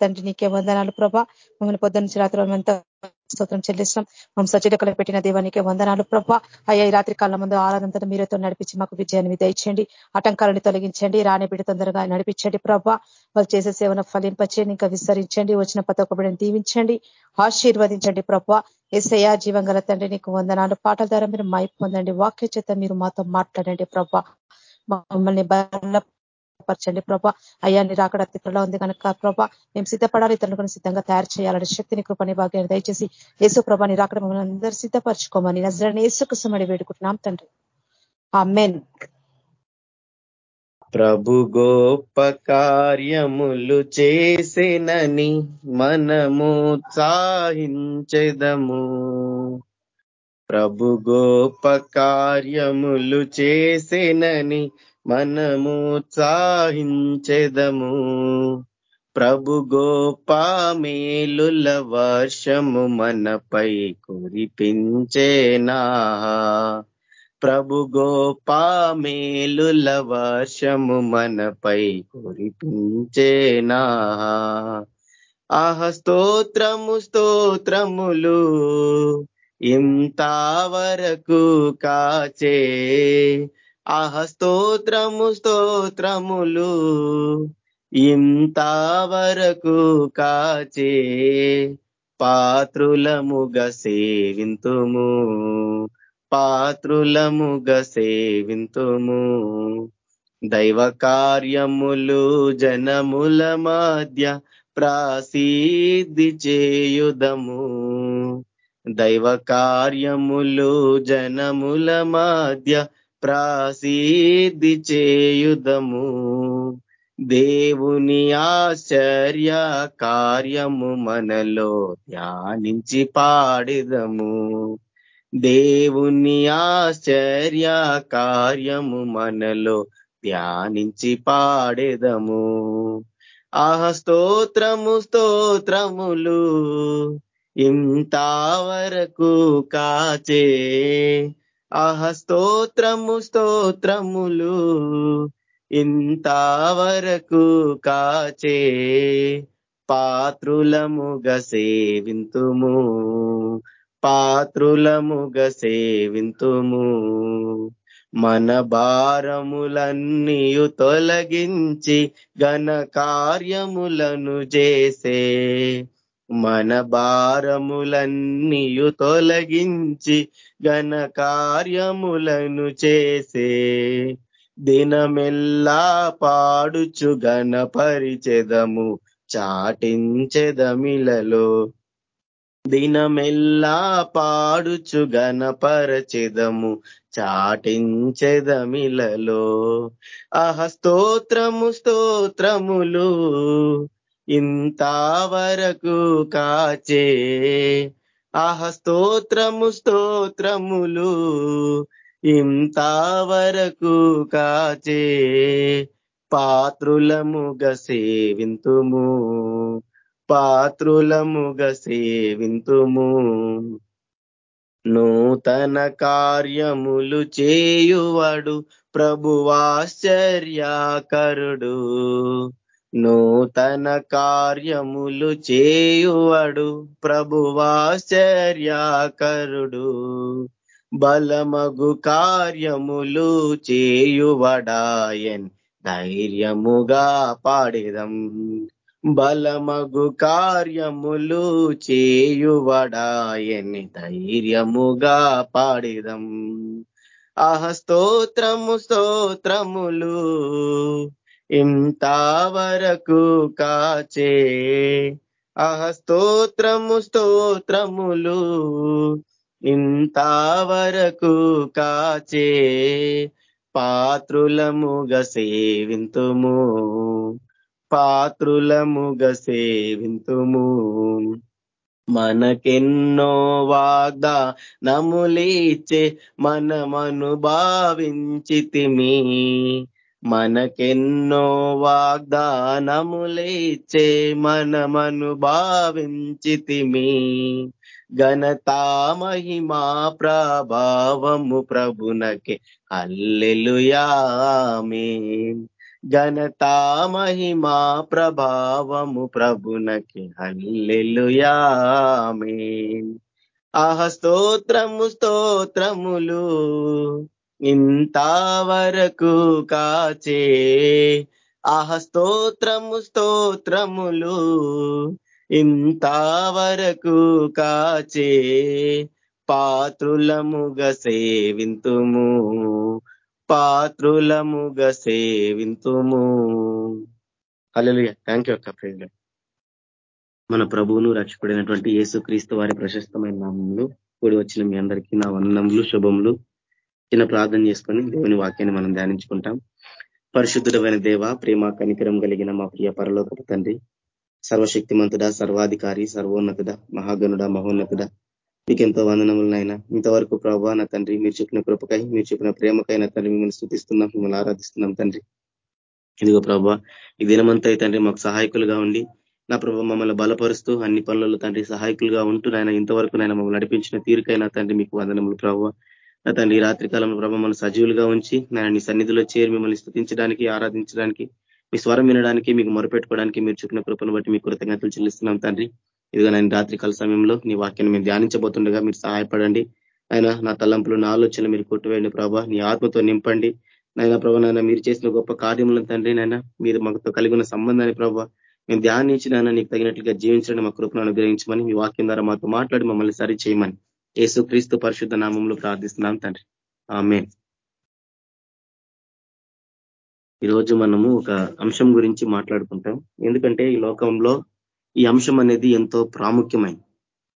తండ్రి నీకే వందనాలు ప్రభా. మమ్మల్ని పొద్దున్న నుంచి రాత్రి స్తోత్రం చెల్లిస్తాం మమ్మల్ని సచిడకలు పెట్టిన దేవానికి వందనాలు ప్రభా. అయ్యా ఈ రాత్రి కాలం ముందు ఆరాధనతో మీరుతో నడిపించి మాకు విజయాన్ని దయచేయండి. ఆటంకాలను తొలగించండి. రాని బిడ్డ తొందరగా నడిపించండి ప్రభా. వాళ్ళు చేసే సేవను ఫలింపచేయండి ఇంకా విస్తరించండి. వచ్చిన పత ఒక బిడ్డను దీవించండి. ఆశీర్వదించండి ప్రభా. ఎస్ఐయా జీవంగల తండ్రి నీకు వందనాలు. పాటల ద్వారా మీరు మైపు పొందండి. వాక్య చేత మీరు మాతో మాట్లాడండి ప్రభా. మమ్మల్ని పరచండి ప్రభా అయ్యా నీ రాకడ అతిథిలో ఉంది కనుక ప్రభా మేము సిద్ధపడాలి ఇతరులు కూడా సిద్ధంగా తయారు చేయాలని శక్తిని కృపని భాగ్యాన్ని దయచేసి యేసు ప్రభా నీ రాకడ మమ్మల్ని అందరూ సిద్ధపరచుకోమని నజరని యేసుకుసమడి వేడుకుంటున్నాం తండ్రి. ఆ మెన్ ప్రభు గోప కార్యములు చేసేనని మనము సాహించెదము ప్రభు గోప కార్యములు చేసేనని మనము ఉత్సాహించెదము ప్రభు గోపామేలుల వర్షము మనపై కురిపించేనా ప్రభు గోపామేలుల వర్షము మనపై కురిపించేనా ఆహ స్తోత్రము స్తోత్రములు ఇంతవరకు కాచే. ఆహ స్తోత్రము స్తోత్రములు ఇంతవరకు కాచే పాత్రులముగ సేవింతుము పాత్రులముగ సేవింతుము. దైవ కార్యములు జనముల మధ్య ప్రాసిద్ధి చేయుదము. దైవ కార్యములు జనముల మధ్య ప్రాసిద్ధి చేయుదము. దేవుని ఆశ్చర్య కార్యము మనలో ధ్యానించి పాడిదము. దేవుని ఆశ్చర్య కార్యము మనలో ధ్యానించి పాడేదము. ఆహ స్తోత్రము స్తోత్రములు ఇంతవరకు కాచే ఆహ స్తోత్రము స్తోత్రములు ఇంతవరకు కాచే. పాత్రులముగ సేవింతుము పాత్రులముగ సేవింతుము. మన భారములన్నీయు తొలగించి ఘన కార్యములను చేసే. మన భారములన్నీయు తొలగించి ఘన కార్యములను చేసే దినమెల్లా పాడుచు ఘన పరిచెదము చాటించెదమిలలో. దినమెల్లా పాడుచు గణపరచెదము చాటించెదమిలలో. అహ స్తోత్రము స్తోత్రములు ఇంతవరకు కాచే. ఆహ స్తోత్రము స్తోత్రములు ఇంతవరకు కాచే. పాత్రులముగ సేవింతుము పాత్రులముగ సేవింతుము. నూతన కార్యములు చేయువడు ప్రభువాశ్చర్యాకరుడు. నూతన కార్యములు చేయువడు ప్రభువాశ్చర్యాకరుడు బలమగు కార్యములు చేయువడాయన్ ధైర్యముగా పాడిదం. బలమగు కార్యములు చేయువడాయని ధైర్యముగా పాడిదం. ఆహ స్తోత్రము స్తోత్రములు. ఇంతవరకు కాచే ఆహ స్తోత్రము స్తోత్రములు ఇంతవరకు కాచే పాత్రులముగ సేవింతుము పాత్రులముగ సేవింతుము. మనకెన్నో వాగ్దా నములీచే మనమను భావించితిమి మనకెన్నో వాగ్దానములేచే మనమను భావించితిమి. ఘనతా మహిమా ప్రభావము ప్రభునకే అల్లెలుయామే ఘనతా మహిమా ప్రభావము ప్రభునకి హల్లెలుయామే ఆహ స్తోత్రము స్తోత్రములు ఇంతవరకు కాచే ఆహ స్తోత్రము స్తోత్రములు ఇంతవరకు కాచే పాత్రులముగ సేవింతుము పాత్రులముగ సేవింతుము. అల్లెలుయ థ్యాంక్ యూ అక్క ఫ్రెండ్ మన ప్రభువును రక్షకుడైనటువంటి యేసుక్రీస్తు వారి ప్రశస్తమైన నామములు కూడి వచ్చిన మీ అందరికీ నా వందనములు శుభములు. చిన్న ప్రార్థన చేసుకొని దేవుని వాక్యాన్ని మనం ధ్యానించుకుంటాం. పరిశుద్ధుడమైన దేవ ప్రేమ కనికరం కలిగిన మా ప్రియ పరలోకపు తండ్రి సర్వశక్తిమంతుడ సర్వాధికారి సర్వోన్నతుడ మహాగనుడ మహోన్నతుడ మీకు ఎంతో వందనములనైనా ఇంతవరకు ప్రభావ నా తండ్రి మీరు చెప్పిన కృపకై మీరు చెప్పిన ప్రేమకైనా తండ్రి మిమ్మల్ని స్థుతిస్తున్నాం మిమ్మల్ని ఆరాధిస్తున్నాం తండ్రి. ఇదిగో ప్రభావ ఈ దినమంతా తండ్రి మాకు సహాయకులుగా ఉండి నా ప్రభావ మమ్మల్ని బలపరుస్తూ అన్ని పనులలో తండ్రి సహాయకులుగా ఉంటూ నాయన ఇంతవరకు నాయన మమ్మల్ని నడిపించిన తీరుకైనా తండ్రి మీకు వందనములు ప్రభావ నా తండ్రి రాత్రి కాలంలో ప్రభ మన సజీవులుగా ఉంచి నాయన నీ సన్నిధిలో చేరి మిమ్మల్ని స్థుతించడానికి ఆరాధించడానికి మీ స్వరం వినడానికి మీకు మొరపెట్టుకోవడానికి మీరు చుట్టిన కృపను బట్టి మీ కృతజ్ఞతలు చెల్లిస్తున్నాం తండ్రి. ఇదిగో నేను రాత్రికాల సమయంలో నీ వాక్యాన్ని మేము ధ్యానించబోతుండగా మీరు సహాయపడండి. ఆయన నా తలంపులు నా ఆలోచనలు మీరు కొట్టువేయండి ప్రభా. నీ ఆత్మతో నింపండి. నాయన ప్రభా నాయన మీరు చేసిన గొప్ప కార్యములను తండ్రి నాయన మీరు మాకు కలిగి ఉన్న సంబంధాన్ని ప్రభావ మేము ధ్యానించి నాయన నీకు తగినట్లుగా జీవించడం మా కృపను అనుగ్రహించమని మీ వాక్యం ద్వారా మాతో మాట్లాడి మమ్మల్ని సరి చేయమని యేసు క్రీస్తు పరిశుద్ధ నామంలో ప్రార్థిస్తున్నాం తండ్రి. ఆమె ఈరోజు మనము ఒక అంశం గురించి మాట్లాడుకుంటాం. ఎందుకంటే ఈ లోకంలో ఈ అంశం అనేది ఎంతో ప్రాముఖ్యమైనది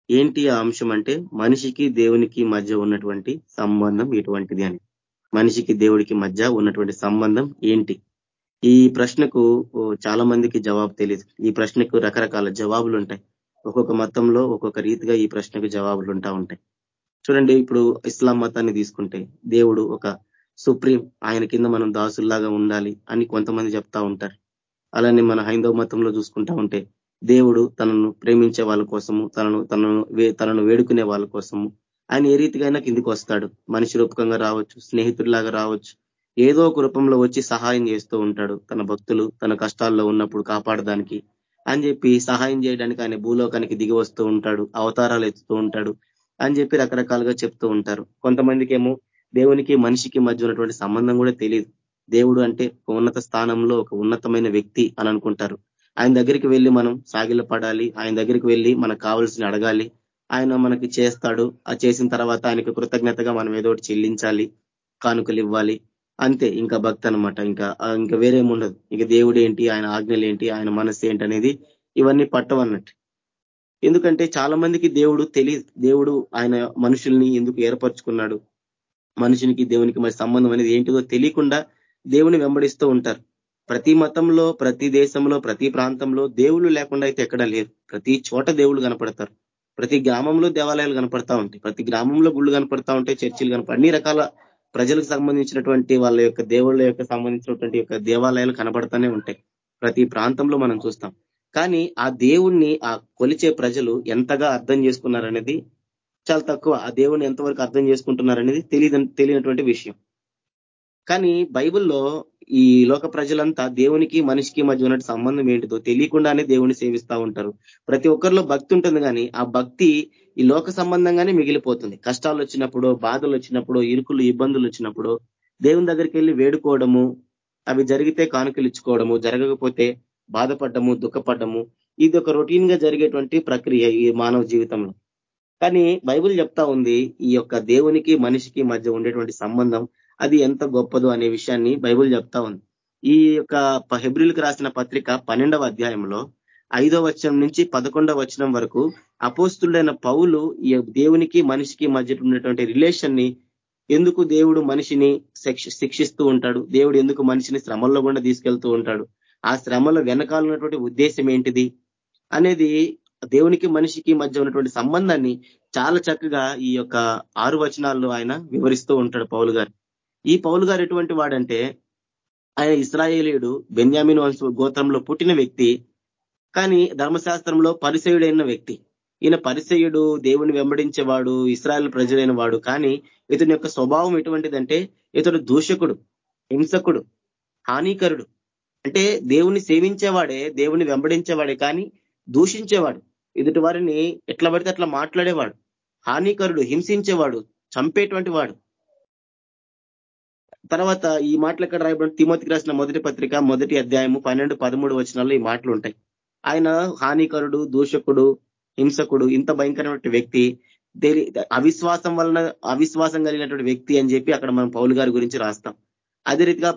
ఏంటి ఆ అంశం అంటే మనిషికి దేవునికి మధ్య ఉన్నటువంటి సంబంధం ఎటువంటిది అని. మనిషికి దేవుడికి మధ్య ఉన్నటువంటి సంబంధం ఏంటి? ఈ ప్రశ్నకు చాలా మందికి జవాబు తెలియదు ఈ ప్రశ్నకు రకరకాల జవాబులు ఉంటాయి. ఒక్కొక్క మతంలో ఒక్కొక్క రీతిగా ఈ ప్రశ్నకు జవాబులు ఉంటా ఉంటాయి. చూడండి ఇప్పుడు ఇస్లాం మతాన్ని తీసుకుంటే దేవుడు ఒక సుప్రీం ఆయన కింద మనం దాసుల్లాగా ఉండాలి అని కొంతమంది చెప్తా ఉంటారు. అలానే మన హైందవ మతంలో చూసుకుంటా ఉంటే దేవుడు తనను ప్రేమించే వాళ్ళ కోసము తనను తనను తనను వేడుకునే వాళ్ళ కోసము ఆయన ఏ రీతిగా కిందికి వస్తాడు. మనిషి రూపకంగా రావచ్చు స్నేహితుడిలాగా రావచ్చు ఏదో ఒక రూపంలో వచ్చి సహాయం చేస్తూ ఉంటాడు. తన భక్తులు తన కష్టాల్లో ఉన్నప్పుడు కాపాడడానికి అని చెప్పి సహాయం చేయడానికి ఆయన భూలోకానికి దిగి వస్తూ ఉంటాడు అవతారాలు ఎత్తుతూ ఉంటాడు. అని చెప్పి రకరకాలుగా చెప్తూ ఉంటారు. కొంతమందికి ఏమో దేవునికి మనిషికి మధ్య ఉన్నటువంటి సంబంధం కూడా తెలియదు దేవుడు అంటే ఒక ఉన్నత స్థానంలో ఒక ఉన్నతమైన వ్యక్తి అని అనుకుంటారు. ఆయన దగ్గరికి వెళ్ళి మనం సాగిల పడాలి ఆయన దగ్గరికి వెళ్ళి మనకు కావాల్సిన అడగాలి ఆయన మనకి చేస్తాడు ఆ చేసిన తర్వాత ఆయనకు కృతజ్ఞతగా మనం ఏదో చెల్లించాలి కానుకలు ఇవ్వాలి. అంతే ఇంకా భక్తి అనమాట ఇంకా ఇంకా వేరేముండదు ఇంకా దేవుడు ఏంటి ఆయన ఆజ్ఞలు ఏంటి ఆయన మనస్సు ఏంటి అనేది ఇవన్నీ పట్టవన్నట్టు. ఎందుకంటే చాలా మందికి దేవుడు తెలి దేవుడు ఆయన మనుషుల్ని ఎందుకు ఏర్పరచుకున్నాడు? మనుషునికి దేవునికి మరి సంబంధం అనేది ఏంటిదో తెలియకుండా దేవుని వెంబడిస్తూ ఉంటారు. ప్రతి మతంలో ప్రతి దేశంలో ప్రతి ప్రాంతంలో దేవుళ్ళు లేకుండా అయితే ఎక్కడా లేరు. ప్రతి చోట దేవుళ్ళు కనపడతారు. ప్రతి గ్రామంలో దేవాలయాలు కనపడతా ఉంటాయి. ప్రతి గ్రామంలో గుళ్ళు కనపడతా ఉంటాయి చర్చిలు కనపడ అన్ని రకాల ప్రజలకు సంబంధించినటువంటి వాళ్ళ యొక్క దేవుళ్ళ యొక్క సంబంధించినటువంటి యొక్క దేవాలయాలు కనబడతానే ఉంటాయి. ప్రతి ప్రాంతంలో మనం చూస్తాం. కానీ ఆ దేవుణ్ణి ఆ కొలిచే ప్రజలు ఎంతగా అర్థం చేసుకున్నారనేది చాలా తక్కువ. ఆ దేవుణ్ణి ఎంతవరకు అర్థం చేసుకుంటున్నారనేది తెలియదు తెలియనటువంటి విషయం. కానీ బైబిల్లో ఈ లోక ప్రజలంతా దేవునికి మనిషికి మధ్య ఉన్నట్టు సంబంధం ఏంటిదో తెలియకుండానే దేవుని సేవిస్తూ ఉంటారు. ప్రతి ఒక్కరిలో భక్తి ఉంటుంది కానీ ఆ భక్తి ఈ లోక సంబంధంగానే మిగిలిపోతుంది. కష్టాలు వచ్చినప్పుడు బాధలు వచ్చినప్పుడు ఇరుకులు ఇబ్బందులు వచ్చినప్పుడు దేవుని దగ్గరికి వెళ్ళి వేడుకోవడము అవి జరిగితే కానుకలు ఇచ్చుకోవడము జరగకపోతే బాధపడ్డము దుఃఖపడ్డము. ఇది ఒక రొటీన్గా జరిగేటువంటి ప్రక్రియ ఈ మానవ జీవితంలో. కానీ బైబుల్ చెప్తా ఉంది ఈ యొక్క దేవునికి మనిషికి మధ్య ఉండేటువంటి సంబంధం అది ఎంత గొప్పదో అనే విషయాన్ని బైబుల్ చెప్తా ఉంది. ఈ యొక్క హెబ్రిల్కి రాసిన పత్రిక పన్నెండవ అధ్యాయంలో ఐదో వచనం నుంచి పదకొండవ వచనం వరకు అపోస్తుడైన పౌలు ఈ దేవునికి మనిషికి మధ్య ఉన్నటువంటి రిలేషన్ని ఎందుకు దేవుడు మనిషిని శిక్షిస్తూ ఉంటాడు? దేవుడు ఎందుకు మనిషిని శ్రమంలో కూడా తీసుకెళ్తూ ఉంటాడు? ఆ శ్రమల వెనకాల ఉన్నటువంటి ఉద్దేశం ఏంటిది? అనేది దేవునికి మనిషికి మధ్య ఉన్నటువంటి సంబంధాన్ని చాలా చక్కగా ఈ యొక్క ఆరు వచనాల్లో ఆయన వివరిస్తూ ఉంటాడు పౌలు గారు. ఈ పౌలు గారు ఎటువంటి వాడంటే ఆయన ఇస్రాయేలీయుడు బెన్యామిన్ వంశ గోత్రంలో పుట్టిన వ్యక్తి కానీ ధర్మశాస్త్రంలో పరిసయుడైన వ్యక్తి. ఈయన పరిసయుడు దేవుని వెంబడించేవాడు ఇస్రాయల్ ప్రజలైన వాడు కానీ ఇతని యొక్క స్వభావం ఎటువంటిదంటే ఇతడు దూషకుడు హింసకుడు హానికరుడు. అంటే దేవుని సేవించేవాడే దేవుని వెంబడించేవాడే కానీ దూషించేవాడు. ఎదుటి వారిని ఎట్లా పడితే అట్లా మాట్లాడేవాడు. హానికరుడు హింసించేవాడు చంపేటువంటి వాడు. తర్వాత ఈ మాటలు ఎక్కడ రాయబడి తిమోతికి రాసిన మొదటి పత్రిక మొదటి అధ్యాయము పన్నెండు పదమూడు వచనాల్లో ఈ మాటలు ఉంటాయి. ఆయన హానికరుడు దూషకుడు హింసకుడు ఇంత భయంకరమైన వ్యక్తి అవిశ్వాసం వలన అవిశ్వాసం కలిగినటువంటి వ్యక్తి అని చెప్పి అక్కడ మనం పౌలు గారి గురించి రాస్తాం. అదే రీతిగా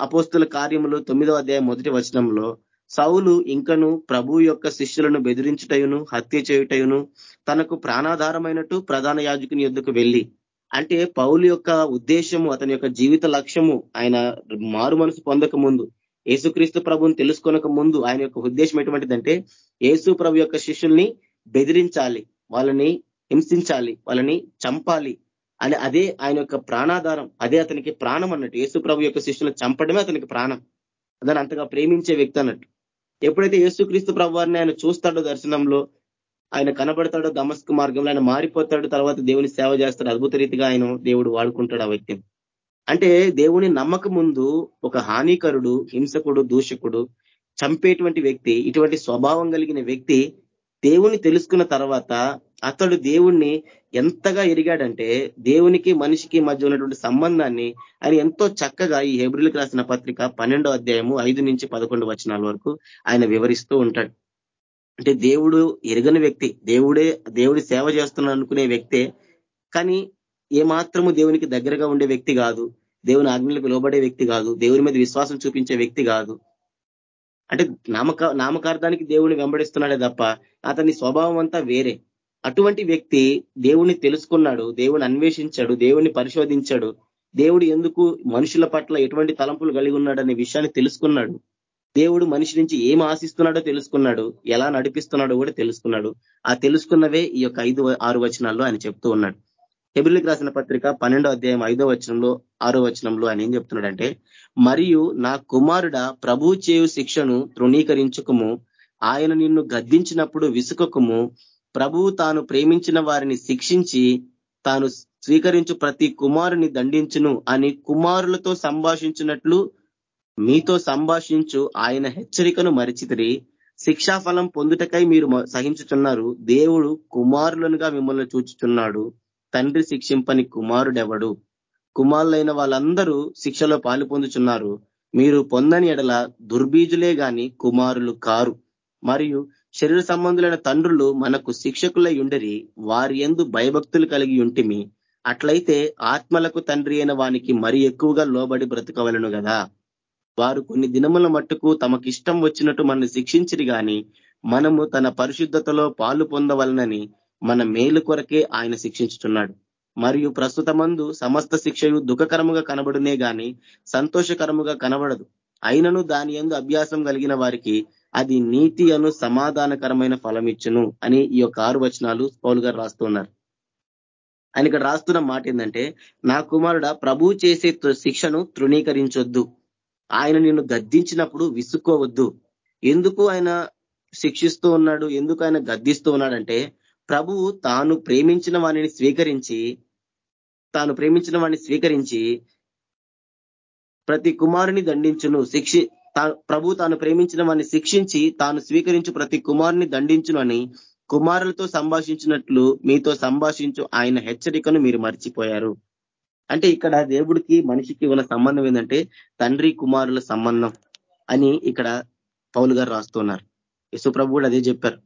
అపోస్తుల కార్యములు తొమ్మిదవ అధ్యాయం మొదటి వచనంలో సౌలు ఇంకను ప్రభు యొక్క శిష్యులను బెదిరించుటయును హత్య చేయుటయును తనకు ప్రాణాధారమైనట్టు ప్రధాన యాజకుని యుద్ధకు వెళ్ళి. అంటే పౌలు యొక్క ఉద్దేశము అతని యొక్క జీవిత లక్ష్యము ఆయన మారు మనసు పొందక ముందు యేసుక్రీస్తు ప్రభుని తెలుసుకొనక ముందు ఆయన యొక్క ఉద్దేశం ఎటువంటిదంటే యేసు ప్రభు యొక్క శిష్యుల్ని బెదిరించాలి వాళ్ళని హింసించాలి వాళ్ళని చంపాలి అని అదే ఆయన యొక్క ప్రాణాధారం అదే అతనికి ప్రాణం అన్నట్టు. యేసు ప్రభు యొక్క శిష్యులను చంపడమే అతనికి ప్రాణం. దాన్ని అంతగా ప్రేమించే వ్యక్తి అన్నట్టు. ఎప్పుడైతే యేసుక్రీస్తు ప్రభు వారిని ఆయన చూస్తాడో దర్శనంలో ఆయన కనబడతాడో దమస్కు మార్గంలో ఆయన మారిపోతాడు తర్వాత దేవుని సేవ చేస్తాడు అద్భుత రీతిగా ఆయన దేవుడు వాడుకుంటాడు ఆ వ్యక్తిని. అంటే దేవుని నమ్మక ముందు ఒక హానికరుడు హింసకుడు దూషకుడు చంపేటువంటి వ్యక్తి ఇటువంటి స్వభావం కలిగిన వ్యక్తి దేవుని తెలుసుకున్న తర్వాత అతడు దేవుణ్ణి ఎంతగా ఎరిగాడంటే దేవునికి మనిషికి మధ్య ఉన్నటువంటి సంబంధాన్ని ఆయన ఎంతో చక్కగా ఈ హెబ్రిల్కి రాసిన పత్రిక పన్నెండో అధ్యాయము ఐదు నుంచి పదకొండు వచనాల వరకు ఆయన వివరిస్తూ ఉంటాడు. అంటే దేవుడు ఎరగని వ్యక్తి దేవుడే దేవుడి సేవ చేస్తున్నాడు అనుకునే వ్యక్తే కానీ ఏమాత్రము దేవునికి దగ్గరగా ఉండే వ్యక్తి కాదు దేవుని ఆజ్ఞలకు లోబడే వ్యక్తి కాదు దేవుని మీద విశ్వాసం చూపించే వ్యక్తి కాదు. అంటే నామక నామకార్థానికి దేవుని వెంబడిస్తున్నాడే తప్ప అతని స్వభావం అంతా వేరే. అటువంటి వ్యక్తి దేవుణ్ణి తెలుసుకున్నాడు దేవుని అన్వేషించాడు దేవుణ్ణి పరిశోధించాడు దేవుడు ఎందుకు మనుషుల పట్ల ఎటువంటి తలంపులు కలిగి ఉన్నాడనే విషయాన్ని తెలుసుకున్నాడు. దేవుడు మనిషి నుంచి ఏం ఆశిస్తున్నాడో తెలుసుకున్నాడు ఎలా నడిపిస్తున్నాడో కూడా తెలుసుకున్నాడు. ఆ తెలుసుకున్నవే ఈ యొక్క ఐదు ఆరు వచనాల్లో ఆయన చెప్తూ ఉన్నాడు. హెబ్రిలికి రాసిన పత్రిక పన్నెండో అధ్యాయం ఐదో వచనంలో ఆరో వచనంలో ఆయన ఏం చెప్తున్నాడంటే మరియు నా కుమారుడ ప్రభు చేయు శిక్షను తృణీకరించుకుము. ఆయన నిన్ను గద్దించినప్పుడు విసుకకుము ప్రభువు తాను ప్రేమించిన వారిని శిక్షించి తాను స్వీకరించు ప్రతి కుమారుని దండించును అని కుమారులతో సంభాషించినట్లు మీతో సంభాషించు ఆయన హెచ్చరికను మరిచితిరి. శిక్షాఫలం పొందుటకై మీరు సహించుతున్నారు దేవుడు కుమారులనుగా మిమ్మల్ని చూచుచున్నాడు. తండ్రి శిక్షింపని కుమారుడెవడు? కుమారులైన వాళ్ళందరూ శిక్షలో పాలు పొందుచున్నారు. మీరు పొందని ఎడల దుర్బీజులే గాని కుమారులు కారు. మరియు శరీర సంబంధులైన తండ్రులు మనకు శిక్షకులై ఉండరి వారి ఎందు భయభక్తులు కలిగి ఉంటిమి. అట్లయితే ఆత్మలకు తండ్రి అయిన వానికి మరి ఎక్కువగా లోబడి బ్రతకవలను కదా వారు కొన్ని దినముల మట్టుకు తమకిష్టం వచ్చినట్టు మనల్ని శిక్షించిరి గాని మనము తన పరిశుద్ధతలో పాలు పొందవలనని మన మేలు కొరకే ఆయన శిక్షించుతున్నాడు మరియు ప్రస్తుతమందు సమస్త శిక్షయు దుఃఖకరముగా కనబడునే గాని సంతోషకరముగా కనబడదు. అయినను దాని ఎందు అభ్యాసం కలిగిన వారికి అది నీతి అను సమాధానకరమైన ఫలం ఇచ్చును అని ఈ యొక్క ఆరు వచనాలు పౌలు గారు రాస్తున్నారు. ఆయన ఇక్కడ రాస్తున్న మాట ఏంటంటే నా కుమారుడ ప్రభు చేసే శిక్షను తృణీకరించొద్దు. ఆయన నిన్ను గద్దించినప్పుడు విసుక్కోవద్దు. ఎందుకు ఆయన శిక్షిస్తూ ఉన్నాడు? ఎందుకు ఆయన గద్దిస్తూ ఉన్నాడంటే ప్రభువు తాను ప్రేమించిన వాణిని స్వీకరించి తాను ప్రేమించిన వాడిని స్వీకరించి ప్రతి కుమారుని దండించును శిక్షి ప్రభు తాను ప్రేమించిన వాడిని శిక్షించి తాను స్వీకరించు ప్రతి కుమారుని దండించును అని కుమారులతో సంభాషించినట్లు మీతో సంభాషించు ఆయన హెచ్చరికను మీరు మర్చిపోయారు. అంటే ఇక్కడ దేవుడికి మనిషికి ఉన్న సంబంధం ఏంటంటే తండ్రి కుమారుల సంబంధం అని ఇక్కడ పౌలు గారు రాస్తున్నారు యశుప్రభు కూడా అదే చెప్పారు.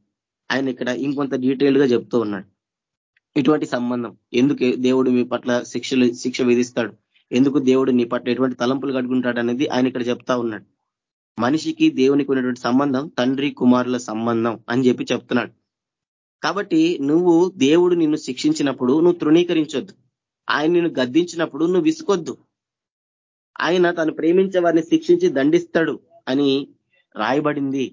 ఆయన ఇక్కడ ఇంకొంత డీటెయిల్గా చెప్తూ ఉన్నాడు. ఇటువంటి సంబంధం. ఎందుకు దేవుడు మీ పట్ల శిక్షలు శిక్ష విధిస్తాడు? ఎందుకు దేవుడు నీ పట్ల ఎటువంటి తలంపులు కట్టుకుంటాడు అనేది ఆయన ఇక్కడ చెప్తా ఉన్నాడు. మనిషికి దేవునికి ఉన్నటువంటి సంబంధం తండ్రి కుమారుల సంబంధం అని చెప్పి చెప్తున్నాడు. కాబట్టి నువ్వు దేవుడు నిన్ను శిక్షించినప్పుడు నువ్వు తృణీకరించొద్దు. ఆయన నిన్ను గద్దించినప్పుడు నువ్వు విసుకొద్దు. ఆయన తను ప్రేమించే వారిని శిక్షించి దండిస్తాడు అని రాయబడింది.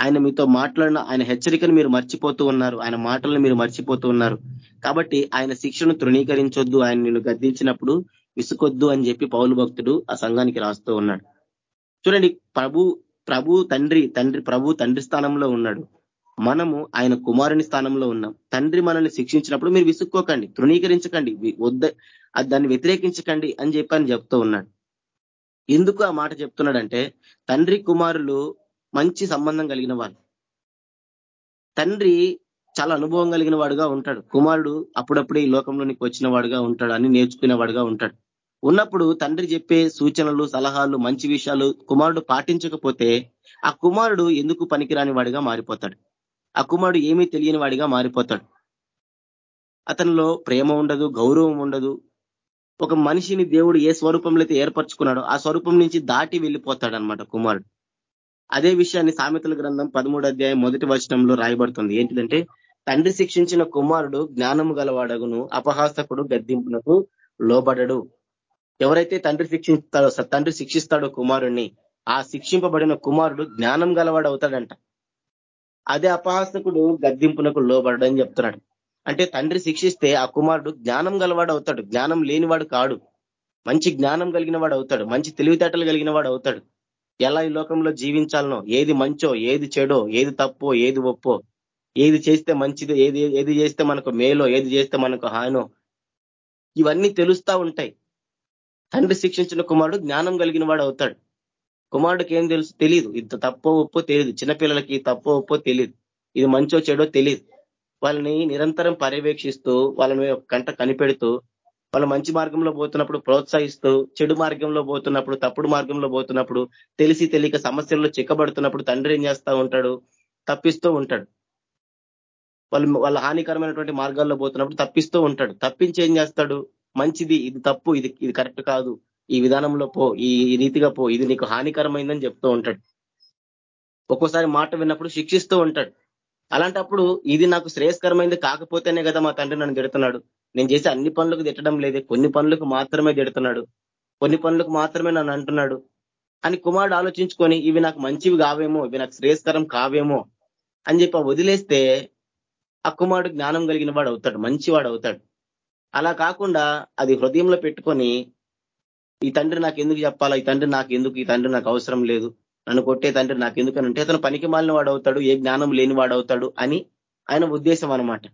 ఆయన మీతో మాట్లాడిన ఆయన హెచ్చరికను మీరు మర్చిపోతూ ఉన్నారు ఆయన మాటలను మీరు మర్చిపోతూ ఉన్నారు. కాబట్టి ఆయన శిక్షను తృణీకరించొద్దు ఆయన నిన్ను గద్దించినప్పుడు విసుకొద్దు అని చెప్పి పౌలు భక్తుడు ఆ సంఘానికి రాస్తూ ఉన్నాడు. చూడండి ప్రభు ప్రభు తండ్రి తండ్రి ప్రభు తండ్రి స్థానంలో ఉన్నాడు. మనము ఆయన కుమారుని స్థానంలో ఉన్నాం. తండ్రి మనల్ని శిక్షించినప్పుడు మీరు విసుక్కోకండి తృణీకరించకండి వద్ద దాన్ని వ్యతిరేకించకండి అని చెప్పి అని చెప్తూ ఉన్నాడు. ఎందుకు ఆ మాట చెప్తున్నాడంటే తండ్రి కుమారులు మంచి సంబంధం కలిగిన వాళ్ళు. తండ్రి చాలా అనుభవం కలిగిన వాడుగా ఉంటాడు. కుమారుడు అప్పుడప్పుడే ఈ లోకంలోనికి వచ్చిన వాడుగా ఉంటాడు అని నేర్చుకునే వాడుగా ఉంటాడు. ఉన్నప్పుడు తండ్రి చెప్పే సూచనలు సలహాలు మంచి విషయాలు కుమారుడు పాటించకపోతే ఆ కుమారుడు ఎందుకు పనికిరాని వాడిగా మారిపోతాడు? ఆ కుమారుడు ఏమీ తెలియని వాడిగా మారిపోతాడు. అతనిలో ప్రేమ ఉండదు గౌరవం ఉండదు. ఒక మనిషిని దేవుడు ఏ స్వరూపంలో అయితే ఏర్పరచుకున్నాడో ఆ స్వరూపం నుంచి దాటి వెళ్ళిపోతాడు అనమాట కుమారుడు. అదే విషయాన్ని సామెతల గ్రంథం పదమూడు అధ్యాయం మొదటి వచనంలో రాయబడుతుంది. ఏంటిదంటే తండ్రి శిక్షించిన కుమారుడు జ్ఞానము గలవాడగును అపహాసకుడు గద్దింపునకు లోబడడు. ఎవరైతే తండ్రి శిక్షిస్తాడో తండ్రి శిక్షిస్తాడో కుమారుణ్ణి ఆ శిక్షింపబడిన కుమారుడు జ్ఞానం గలవాడు అవుతాడంట. అదే అపహాసకుడు గద్దింపునకు లోబడడు చెప్తున్నాడు. అంటే తండ్రి శిక్షిస్తే ఆ కుమారుడు జ్ఞానం గలవాడు అవుతాడు. జ్ఞానం లేనివాడు కాడు. మంచి జ్ఞానం కలిగిన వాడు అవుతాడు. మంచి తెలివితేటలు కలిగిన వాడు అవుతాడు. ఎలా ఈ లోకంలో జీవించాలనో ఏది మంచో ఏది చెడో ఏది తప్పో ఏది ఒప్పో ఏది చేస్తే మంచిదో ఏది ఏది చేస్తే మనకు మేలో ఏది చేస్తే మనకు హానో ఇవన్నీ తెలుస్తా ఉంటాయి. తండ్రి శిక్షించిన కుమారుడు జ్ఞానం కలిగిన వాడు అవుతాడు. కుమారుడికి ఏం తెలుసు? తెలియదు ఇది తప్పో ఒప్పో తెలియదు చిన్నపిల్లలకి తప్పో ఒప్పో తెలియదు ఇది మంచో చెడో తెలియదు వాళ్ళని నిరంతరం పర్యవేక్షిస్తూ వాళ్ళని కంట కనిపెడుతూ వాళ్ళు మంచి మార్గంలో పోతున్నప్పుడు ప్రోత్సహిస్తూ చెడు మార్గంలో పోతున్నప్పుడు తప్పుడు మార్గంలో పోతున్నప్పుడు తెలిసి తెలియక సమస్యల్లో చిక్కబడుతున్నప్పుడు తండ్రి ఏం చేస్తూ ఉంటాడు? తప్పిస్తూ ఉంటాడు. వాళ్ళు వాళ్ళ హానికరమైనటువంటి మార్గాల్లో పోతున్నప్పుడు తప్పిస్తూ ఉంటాడు. తప్పించి ఏం చేస్తాడు? మంచిది ఇది తప్పు ఇది ఇది కరెక్ట్ కాదు. ఈ విధానంలో పో ఈ రీతిగా పో ఇది నీకు హానికరమైందని చెప్తూ ఉంటాడు. ఒక్కోసారి మాట విన్నప్పుడు శిక్షిస్తూ ఉంటాడు. అలాంటప్పుడు ఇది నాకు శ్రేయస్కరమైంది కాకపోతేనే కదా మా తండ్రి నన్ను తిడుతున్నాడు. నేను చేసే అన్ని పనులకు తిట్టడం లేదే కొన్ని పనులకు మాత్రమే తిడుతున్నాడు. కొన్ని పనులకు మాత్రమే నన్ను అంటున్నాడు. అని కుమారుడు ఆలోచించుకొని ఇవి నాకు మంచివి కావేమో ఇవి నాకు శ్రేయస్కరం కావేమో అని చెప్పి వదిలేస్తే ఆ కుమారుడు జ్ఞానం కలిగిన వాడు అవుతాడు మంచివాడు అవుతాడు. అలా కాకుండా అది హృదయంలో పెట్టుకొని ఈ తండ్రి నాకు ఎందుకు చెప్పాలా? ఈ తండ్రి నాకు ఎందుకు ఈ తండ్రి నాకు అవసరం లేదు. నన్ను కొట్టే తండ్రి నాకు ఎందుకు అంటే అతను పనికి మాలిన వాడు అవుతాడు ఏ జ్ఞానం లేని వాడు అవుతాడు అని ఆయన ఉద్దేశం అనమాట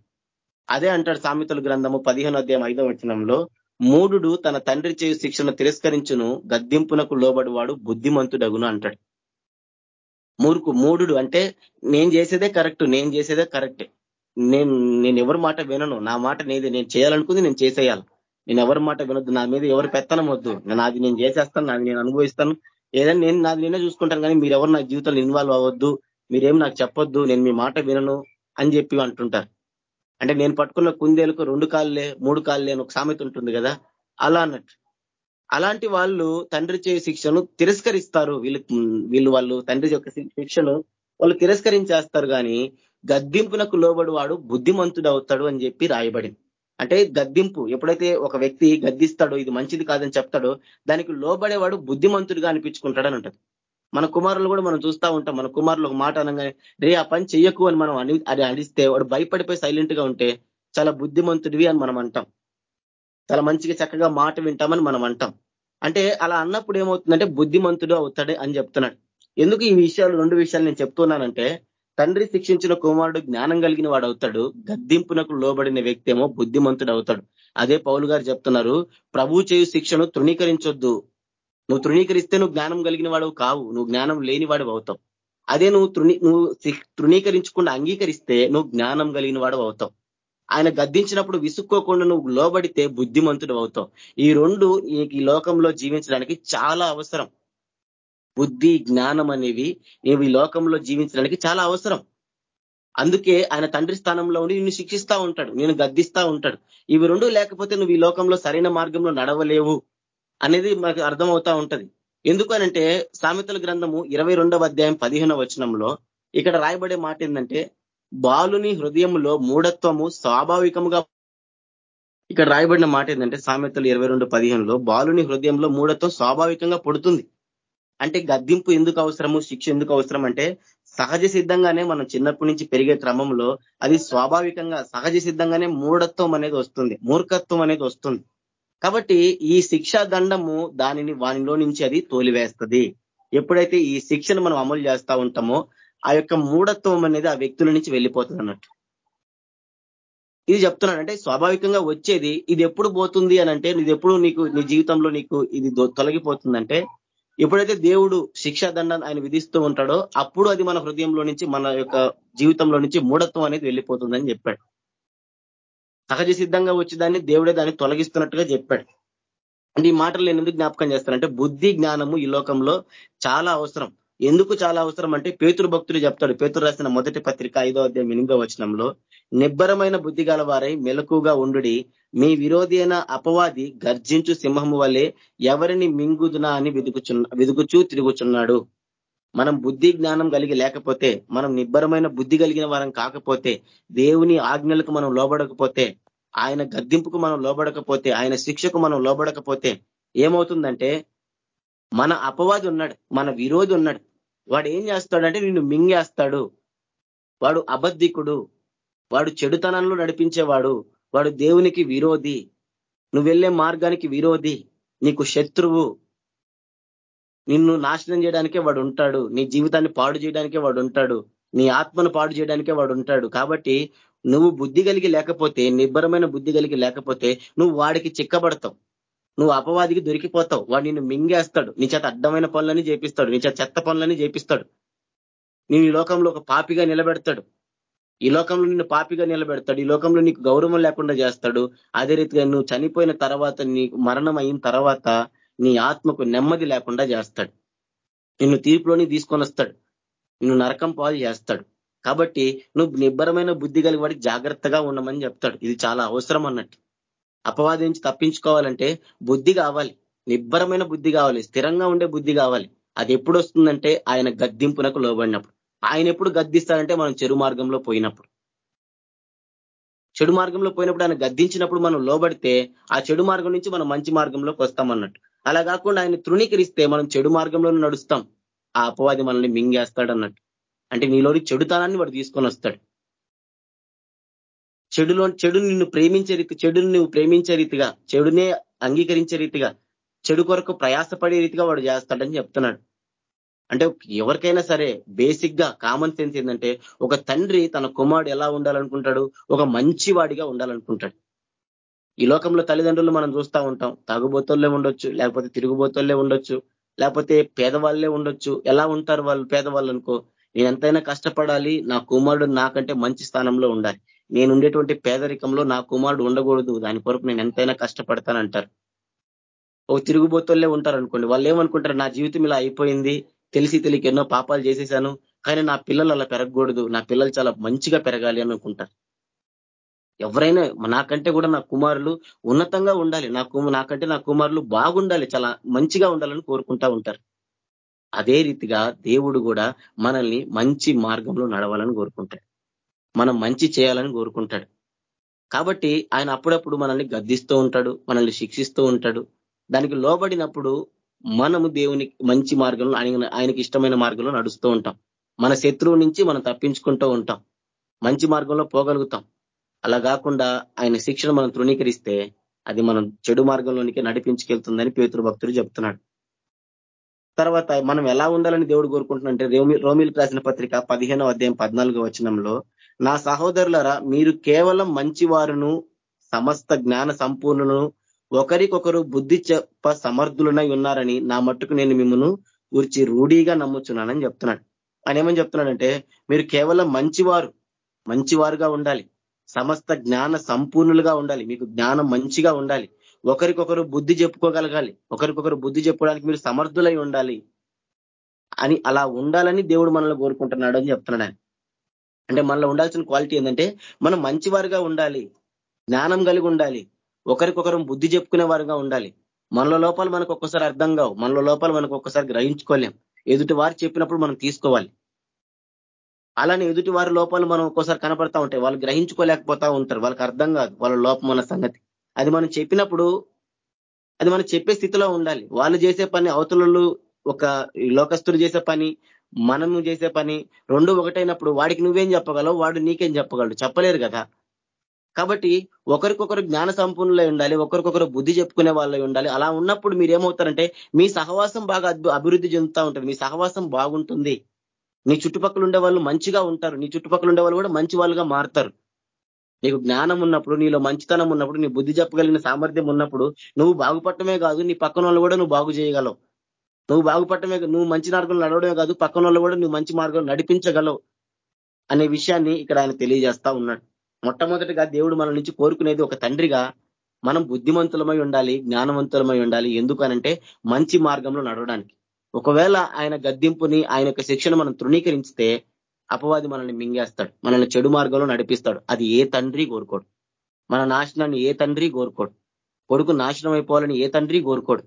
అదే అంటాడు సామెతల గ్రంథము పదిహేను అధ్యాయం ఐదో వచనంలో మూడు తన తండ్రి చేయు శిక్షను తిరస్కరించును గద్దింపునకు లోబడివాడు బుద్ధిమంతుడగును అంటాడు. మూర్ఖు మూడు అంటే నేను చేసేదే కరెక్ట్ నేను చేసేదే కరెక్టే. నేను నేను ఎవరి మాట వినను. నా మాట నేది. నేను చేయాలనుకుంది నేను చేసేయాలి. నేను ఎవరి మాట వినొద్దు. నా మీద ఎవరు పెత్తనం వద్దు. నాది నేను చేసేస్తాను. నాది నేను అనుభవిస్తాను. ఏదైనా నేను నాది నేనే చూసుకుంటాను కానీ మీరు ఎవరు నా జీవితంలో ఇన్వాల్వ్ అవ్వద్దు. మీరేం నాకు చెప్పొద్దు. నేను మీ మాట వినను అని చెప్పి అంటుంటారు. అంటే నేను పట్టుకున్న కుందేలకు రెండు కాళ్ళే మూడు కాళ్ళే అని ఒక సామెత ఉంటుంది కదా? అలా అన్నట్టు. అలాంటి వాళ్ళు తండ్రి చే శిక్షను తిరస్కరిస్తారు. వీళ్ళు వీళ్ళు వాళ్ళు తండ్రి యొక్క శిక్షను వాళ్ళు తిరస్కరించేస్తారు కానీ గద్దింపునకు లోబడి వాడు బుద్ధిమంతుడు అవుతాడు అని చెప్పి రాయబడింది. అంటే గద్దింపు ఎప్పుడైతే ఒక వ్యక్తి గద్దిస్తాడో ఇది మంచిది కాదని చెప్తాడో దానికి లోబడేవాడు బుద్ధిమంతుడిగా అనిపించుకుంటాడని ఉంటది మన కుమారులు కూడా మనం చూస్తూ ఉంటాం. మన కుమారులు ఒక మాట అనగానే రే ఆ పని చెయ్యకు అని మనం అని అది అడిస్తే వాడు భయపడిపోయి సైలెంట్గా ఉంటే చాలా బుద్ధిమంతుడివి అని మనం అంటాం. చాలా మంచిగా చక్కగా మాట వింటామని మనం అంటాం. అంటే అలా అన్నప్పుడు ఏమవుతుందంటే బుద్ధిమంతుడు అవుతాడు అని చెప్తున్నాడు. ఎందుకు ఈ విషయాలు రెండు విషయాలు నేను చెప్తున్నానంటే తండ్రి శిక్షించిన కుమారుడు జ్ఞానం కలిగిన వాడు అవుతాడు. గద్దింపునకు లోబడిన వ్యక్తి ఏమో బుద్ధిమంతుడు అవుతాడు. అదే పౌలు గారు చెప్తున్నారు. ప్రభు చేయు శిక్షను తృణీకరించొద్దు. నువ్వు తృణీకరిస్తే నువ్వు జ్ఞానం కలిగిన వాడు కావు. నువ్వు జ్ఞానం లేని వాడు అవుతావు. అదే నువ్వు తృణీ నువ్వు తృణీకరించకుండా అంగీకరిస్తే నువ్వు జ్ఞానం కలిగిన వాడు అవుతావు. ఆయన గద్దించినప్పుడు విసుక్కోకుండా నువ్వు లోబడితే బుద్ధిమంతుడు అవుతావు. ఈ రెండు ఈ లోకంలో జీవించడానికి చాలా అవసరం. బుద్ధి జ్ఞానం అనేవి నీవు ఈ లోకంలో జీవించడానికి చాలా అవసరం. అందుకే ఆయన తండ్రి స్థానంలో ఉండి నిన్ను శిక్షిస్తా ఉంటాడు నేను గద్దిస్తా ఉంటాడు. ఇవి రెండు లేకపోతే నువ్వు ఈ లోకంలో సరైన మార్గంలో నడవలేవు అనేది మనకు అర్థమవుతా ఉంటది. ఎందుకనంటే సామెతల గ్రంథము ఇరవై అధ్యాయం పదిహేనవ వచనంలో ఇక్కడ రాయబడే మాట ఏంటంటే బాలుని హృదయంలో మూఢత్వము స్వాభావికముగా ఇక్కడ రాయబడిన మాట ఏంటంటే సామెతలు ఇరవై రెండు పదిహేనులో బాలుని హృదయంలో మూఢత్వం స్వాభావికంగా పుడుతుంది. అంటే గద్దింపు ఎందుకు అవసరము శిక్ష ఎందుకు అవసరం అంటే సహజ సిద్ధంగానే మనం చిన్నప్పటి నుంచి పెరిగే క్రమంలో అది స్వాభావికంగా సహజ సిద్ధంగానే మూఢత్వం అనేది వస్తుంది మూర్ఖత్వం అనేది వస్తుంది. కాబట్టి ఈ శిక్షా దండము దానిని వానిలో నుంచి అది తోలివేస్తుంది. ఎప్పుడైతే ఈ శిక్షను మనం అమలు చేస్తూ ఉంటామో ఆ యొక్క మూఢత్వం అనేది ఆ వ్యక్తుల నుంచి వెళ్ళిపోతుంది అన్నట్టు. ఇది చెప్తున్నాను అంటే స్వాభావికంగా వచ్చేది ఇది ఎప్పుడు పోతుంది అని అంటే ఇది ఎప్పుడు నీకు నీ జీవితంలో నీకు ఇది తొలగిపోతుందంటే ఎప్పుడైతే దేవుడు శిక్షాదండాన్ని ఆయన విధిస్తూ ఉంటాడో అప్పుడు అది మన హృదయంలో నుంచి మన యొక్క జీవితంలో నుంచి మూఢత్వం అనేది వెళ్ళిపోతుందని చెప్పాడు. సహజ సిద్ధంగా వచ్చి దాన్ని దేవుడే దాన్ని తొలగిస్తున్నట్టుగా చెప్పాడు. అంటే ఈ మాటలు నేను ఎందుకు జ్ఞాపకం చేస్తానంటే బుద్ధి జ్ఞానము ఈ లోకంలో చాలా అవసరం. ఎందుకు చాలా అవసరం అంటే పేతురు భక్తులు చెప్తాడు పేతురు రాసిన మొదటి పత్రిక ఐదో అధ్యాయం ఎనిమిదో వచనంలో నిబ్బరమైన బుద్ధి గల వారై మెలకుగా ఉండుడి మీ విరోధి అయిన అపవాది గర్జించు సింహము వల్లే ఎవరిని మింగుదునా అని వెతుకుచున్న వెతుకుచూ తిరుగుచున్నాడు. మనం బుద్ధి జ్ఞానం కలిగి లేకపోతే మనం నిబ్బరమైన బుద్ధి కలిగిన వారం కాకపోతే దేవుని ఆజ్ఞలకు మనం లోబడకపోతే ఆయన గద్దింపుకు మనం లోబడకపోతే ఆయన శిక్షకు మనం లోబడకపోతే ఏమవుతుందంటే మన అపవాది ఉన్నాడు మన విరోధి ఉన్నాడు. వాడు ఏం చేస్తాడంటే నిన్ను మింగేస్తాడు. వాడు అబద్ధికుడు. వాడు చెడుతనంలో నడిపించేవాడు. వాడు దేవునికి విరోధి. నువ్వు వెళ్ళే మార్గానికి విరోధి. నీకు శత్రువు. నిన్ను నాశనం చేయడానికే వాడు ఉంటాడు. నీ జీవితాన్ని పాడు చేయడానికే వాడు ఉంటాడు. నీ ఆత్మను పాడు చేయడానికే వాడు ఉంటాడు. కాబట్టి నువ్వు బుద్ధి కలిగి లేకపోతే నిబ్బరమైన బుద్ధి కలిగి లేకపోతే నువ్వు వాడికి చిక్కబడతావు. నువ్వు అపవాదికి దొరికిపోతావు. వాడు నిన్ను మింగేస్తాడు. నీ చేత అడ్డమైన పనులని చేపిస్తాడు. నీ చేత చెత్త పనులని చేపిస్తాడు. నేను ఈ లోకంలో ఒక పాపిగా నిలబెడతాడు. ఈ లోకంలో నిన్ను పాపిగా నిలబెడతాడు ఈ లోకంలో నీకు గౌరవం లేకుండా చేస్తాడు. అదే రీతిగా నువ్వు చనిపోయిన తర్వాత నీకు మరణం అయిన తర్వాత నీ ఆత్మకు నెమ్మది లేకుండా చేస్తాడు. నిన్ను తీర్పులోని తీసుకొని వస్తాడు. నిన్ను నరకం పాలు చేస్తాడు. కాబట్టి నువ్వు నిబ్బరమైన బుద్ధి కలిగి వాడికి జాగ్రత్తగా ఉండమని చెప్తాడు. ఇది చాలా అవసరం అన్నట్టు. అపవాది నుంచి తప్పించుకోవాలంటే బుద్ధి కావాలి. నిబ్బరమైన బుద్ధి కావాలి. స్థిరంగా ఉండే బుద్ధి కావాలి. అది ఎప్పుడు వస్తుందంటే ఆయన గద్దింపునకు లోబడినప్పుడు. ఆయన ఎప్పుడు గద్దిస్తాడంటే మనం చెడు మార్గంలో పోయినప్పుడు. చెడు మార్గంలో పోయినప్పుడు ఆయన గద్దించినప్పుడు మనం లోబడితే ఆ చెడు మార్గం నుంచి మనం మంచి మార్గంలోకి వస్తామన్నట్టు. అలా కాకుండా ఆయన తృణీకరిస్తే మనం చెడు మార్గంలో నడుస్తాం. ఆ అపవాది మనల్ని మింగేస్తాడు అన్నట్టు అంటే నీలోని చెడుతనాన్ని వాడు తీసుకొని వస్తాడు. చెడులో చెడు నిన్ను ప్రేమించే రీతి చెడుని నువ్వు ప్రేమించే రీతిగా చెడునే అంగీకరించే రీతిగా చెడు కొరకు ప్రయాసపడే రీతిగా వాడు చేస్తాడని చెప్తున్నాడు. అంటే ఎవరికైనా సరే బేసిక్గా కామన్ సెన్స్ ఏంటంటే ఒక తండ్రి తన కుమారుడు ఎలా ఉండాలనుకుంటాడు? ఒక మంచి వాడిగా ఉండాలనుకుంటాడు. ఈ లోకంలో తల్లిదండ్రులు మనం చూస్తూ ఉంటాం. తాగుబోతుల్లే ఉండొచ్చు లేకపోతే తిరుగుబోతుల్లే ఉండొచ్చు లేకపోతే పేదవాళ్ళే ఉండొచ్చు. ఎలా ఉంటారు వాళ్ళు పేదవాళ్ళు అనుకో? నేను ఎంతైనా కష్టపడాలి నా కుమారుడు నాకంటే మంచి స్థానంలో ఉండాలి. నేను ఉండేటువంటి పేదరికంలో నా కుమారుడు ఉండకూడదు. దాని కొరకు నేను ఎంతైనా కష్టపడతానంటారు. ఓ తిరుగుబోతుల్లే ఉంటారు అనుకోండి వాళ్ళు ఏమనుకుంటారు నా జీవితం ఇలా అయిపోయింది తెలిసి తెలియక ఎన్నో పాపాలు చేసేసాను. కానీ నా పిల్లలు అలా పెరగకూడదు. నా పిల్లలు చాలా మంచిగా పెరగాలి అని అనుకుంటారు. ఎవరైనా నాకంటే కూడా నా కుమారులు ఉన్నతంగా ఉండాలి. నా నాకంటే నా కుమారులు బాగుండాలి. చాలా మంచిగా ఉండాలని కోరుకుంటా ఉంటారు. అదే రీతిగా దేవుడు కూడా మనల్ని మంచి మార్గంలో నడవాలని కోరుకుంటాడు. మనం మంచి చేయాలని కోరుకుంటాడు. కాబట్టి ఆయన అప్పుడప్పుడు మనల్ని గద్దిస్తూ ఉంటాడు. మనల్ని శిక్షిస్తూ ఉంటాడు. దానికి లోబడినప్పుడు మనము దేవునికి మంచి మార్గంలో ఆయన ఆయనకి ఇష్టమైన మార్గంలో నడుస్తూ ఉంటాం. మన శత్రువు నుంచి మనం తప్పించుకుంటూ ఉంటాం. మంచి మార్గంలో పోగలుగుతాం. అలా కాకుండా ఆయన శిక్షణ మనం తృణీకరిస్తే అది మనం చెడు మార్గంలోనికి నడిపించుకెళ్తుందని పేతురు భక్తుడు చెప్తున్నాడు. తర్వాత మనం ఎలా ఉండాలని దేవుడు కోరుకుంటున్నంటే రోమిల్ రాసిన పత్రిక పదిహేనో అధ్యాయం పద్నాలుగో వచనంలో నా సహోదరులరా మీరు కేవలం మంచివారును సమస్త జ్ఞాన సంపూర్ణను ఒకరికొకరు బుద్ధి చెప్ప సమర్థులనై ఉన్నారని నా మట్టుకు నేను మిమ్మల్ని గురించి రూఢీగా నమ్ముచున్నానని చెప్తున్నాడు. ఆయన ఏమని చెప్తున్నాడంటే మీరు కేవలం మంచివారు మంచివారుగా ఉండాలి. సమస్త జ్ఞాన సంపూర్ణులుగా ఉండాలి. మీకు జ్ఞానం మంచిగా ఉండాలి. ఒకరికొకరు బుద్ధి చెప్పుకోగలగాలి. ఒకరికొకరు బుద్ధి చెప్పుకోవడానికి మీరు సమర్థులై ఉండాలి. అని అలా ఉండాలని దేవుడు మనల్ని కోరుకుంటున్నాడు అని చెప్తున్నాడు అంటే మనలో ఉండాల్సిన క్వాలిటీ ఏంటంటే మనం మంచివారుగా ఉండాలి. జ్ఞానం కలిగి ఉండాలి. ఒకరికొకరు బుద్ధి చెప్పుకునే వారుగా ఉండాలి. మనలో లోపాలు మనకు ఒక్కసారి అర్థం కావు. మనలో లోపాలు మనకు ఒక్కసారి గ్రహించుకోలేం. ఎదుటి వారు చెప్పినప్పుడు మనం తీసుకోవాలి. అలానే ఎదుటి వారి లోపాలు మనం ఒక్కోసారి కనపడతా ఉంటాయి. వాళ్ళు గ్రహించుకోలేకపోతా ఉంటారు. వాళ్ళకి అర్థం కాదు. వాళ్ళ లోపం మన సంగతి. అది మనం చెప్పినప్పుడు అది మనం చెప్పే స్థితిలో ఉండాలి. వాళ్ళు చేసే పని అవతలలు ఒక లోకస్తులు చేసే పని మనము చేసే పని రెండు ఒకటైనప్పుడు వాడికి నువ్వేం చెప్పగలవు? వాడు నీకేం చెప్పగలడు? చెప్పలేరు కదా. కాబట్టి ఒకరికొకరు జ్ఞాన సంపూర్ణులై ఉండాలి ఒకరికొకరు బుద్ధి చెప్పుకునే వాళ్ళై ఉండాలి. అలా ఉన్నప్పుడు మీరు ఏమవుతారంటే మీ సహవాసం బాగా అభివృద్ధి చెందుతూ ఉంటుంది మీ సహవాసం బాగుంటుంది. నీ చుట్టుపక్కల ఉండే వాళ్ళు మంచిగా ఉంటారు నీ చుట్టుపక్కల ఉండే వాళ్ళు కూడా మంచి వాళ్ళుగా మారుతారు. నీకు జ్ఞానం ఉన్నప్పుడు నీలో మంచితనం ఉన్నప్పుడు నీ బుద్ధి చెప్పగలిగిన సామర్థ్యం ఉన్నప్పుడు నువ్వు బాగుపడటమే కాదు నీ పక్కన కూడా నువ్వు బాగు చేయగలవు. నువ్వు బాగుపడటమే నువ్వు మంచి మార్గంలో నడవడమే కాదు పక్కన వాళ్ళు కూడా నువ్వు మంచి మార్గంలో నడిపించగలవు అనే విషయాన్ని ఇక్కడ ఆయన తెలియజేస్తా ఉన్నాడు. మొట్టమొదటిగా దేవుడు మన నుంచి కోరుకునేది ఒక తండ్రిగా మనం బుద్ధిమంతులమై ఉండాలి జ్ఞానవంతులమై ఉండాలి. ఎందుకనంటే మంచి మార్గంలో నడవడానికి. ఒకవేళ ఆయన గద్దింపుని ఆయన యొక్క శిక్షణ మనం తృణీకరించితే అపవాది మనల్ని మింగేస్తాడు. మనల్ని చెడు మార్గంలో నడిపిస్తాడు. అది ఏ తండ్రి కోరుకోడు. మన నాశనాన్ని ఏ తండ్రి కోరుకోడు. కొడుకు నాశనం అయిపోవాలని ఏ తండ్రి కోరుకోడు.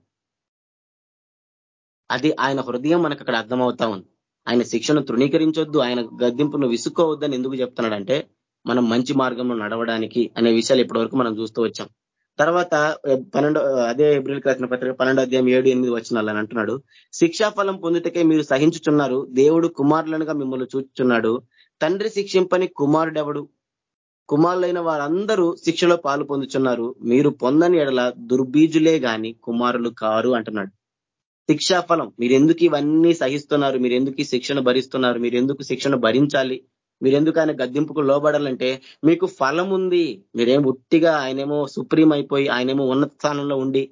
అది ఆయన హృదయం మనకు అక్కడ అర్థమవుతా ఉంది. ఆయన శిక్షను తృణీకరించొద్దు ఆయన గద్దింపును విసుక్కోవద్దని ఎందుకు చెప్తున్నాడంటే మనం మంచి మార్గంలో నడవడానికి అనే విషయాలు ఇప్పటివరకు మనం చూస్తూ వచ్చాం. తర్వాత పన్నెండో అదే ఏప్రిల్ రాసిన పత్రిక పన్నెండో అధ్యాయం ఏడు ఎనిమిది వచ్చిన అంటున్నాడు. శిక్షాఫలం పొందుటకే మీరు సహించుచున్నారు. దేవుడు కుమారులనుగా మిమ్మల్ని చూచుచున్నాడు. తండ్రి శిక్షింపని కుమారుడెవడు? కుమారులైన వారందరూ శిక్షలో పాలు పొందుచున్నారు. మీరు పొందని ఎడల దుర్బీజులే గాని కుమారులు కారు అంటున్నాడు. శిక్షాఫలం మీరు ఎందుకు ఇవన్నీ సహిస్తున్నారు? మీరు ఎందుకు శిక్షణ భరిస్తున్నారు? మీరు ఎందుకు శిక్షణ భరించాలి? మీరెందుకు ఆయన గద్దింపుకు లోబడాలంటే మీకు ఫలం ఉంది మీరేం ఉట్టిగా ఆయనేమో సుప్రీం అయిపోయి ఆయనేమో ఉన్నత స్థానంలో ఉండి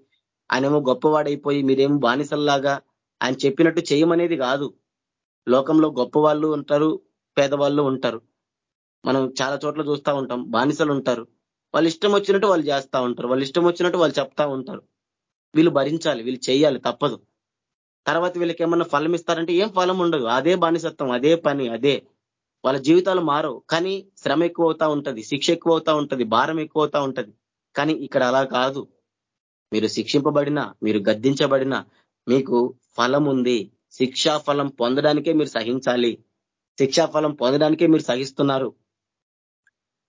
ఆయనేమో గొప్పవాడైపోయి మీరేమో బానిసల్లాగా ఆయన చెప్పినట్టు చేయమనేది కాదు. లోకంలో గొప్ప వాళ్ళు ఉంటారు పేదవాళ్ళు ఉంటారు. మనం చాలా చోట్ల చూస్తూ ఉంటాం బానిసలు ఉంటారు వాళ్ళు ఇష్టం వచ్చినట్టు వాళ్ళు చేస్తూ ఉంటారు వాళ్ళు ఇష్టం వచ్చినట్టు వాళ్ళు చెప్తా ఉంటారు. వీళ్ళు భరించాలి వీళ్ళు చేయాలి తప్పదు. తర్వాత వీళ్ళకి ఏమన్నా ఫలం ఇస్తారంటే ఏం ఫలం ఉండదు అదే బానిసత్వం అదే పని అదే వాళ్ళ జీవితాలు మారవు. కానీ శ్రమ ఎక్కువ అవుతా ఉంటది శిక్ష ఎక్కువ అవుతా ఉంటది భారం ఎక్కువ అవుతా ఉంటది. కానీ ఇక్కడ అలా కాదు. మీరు శిక్షింపబడిన మీరు గద్దించబడిన మీకు ఫలం ఉంది. శిక్షా ఫలం పొందడానికే మీరు సహించాలి. శిక్షా ఫలం పొందడానికే మీరు సహిస్తున్నారు.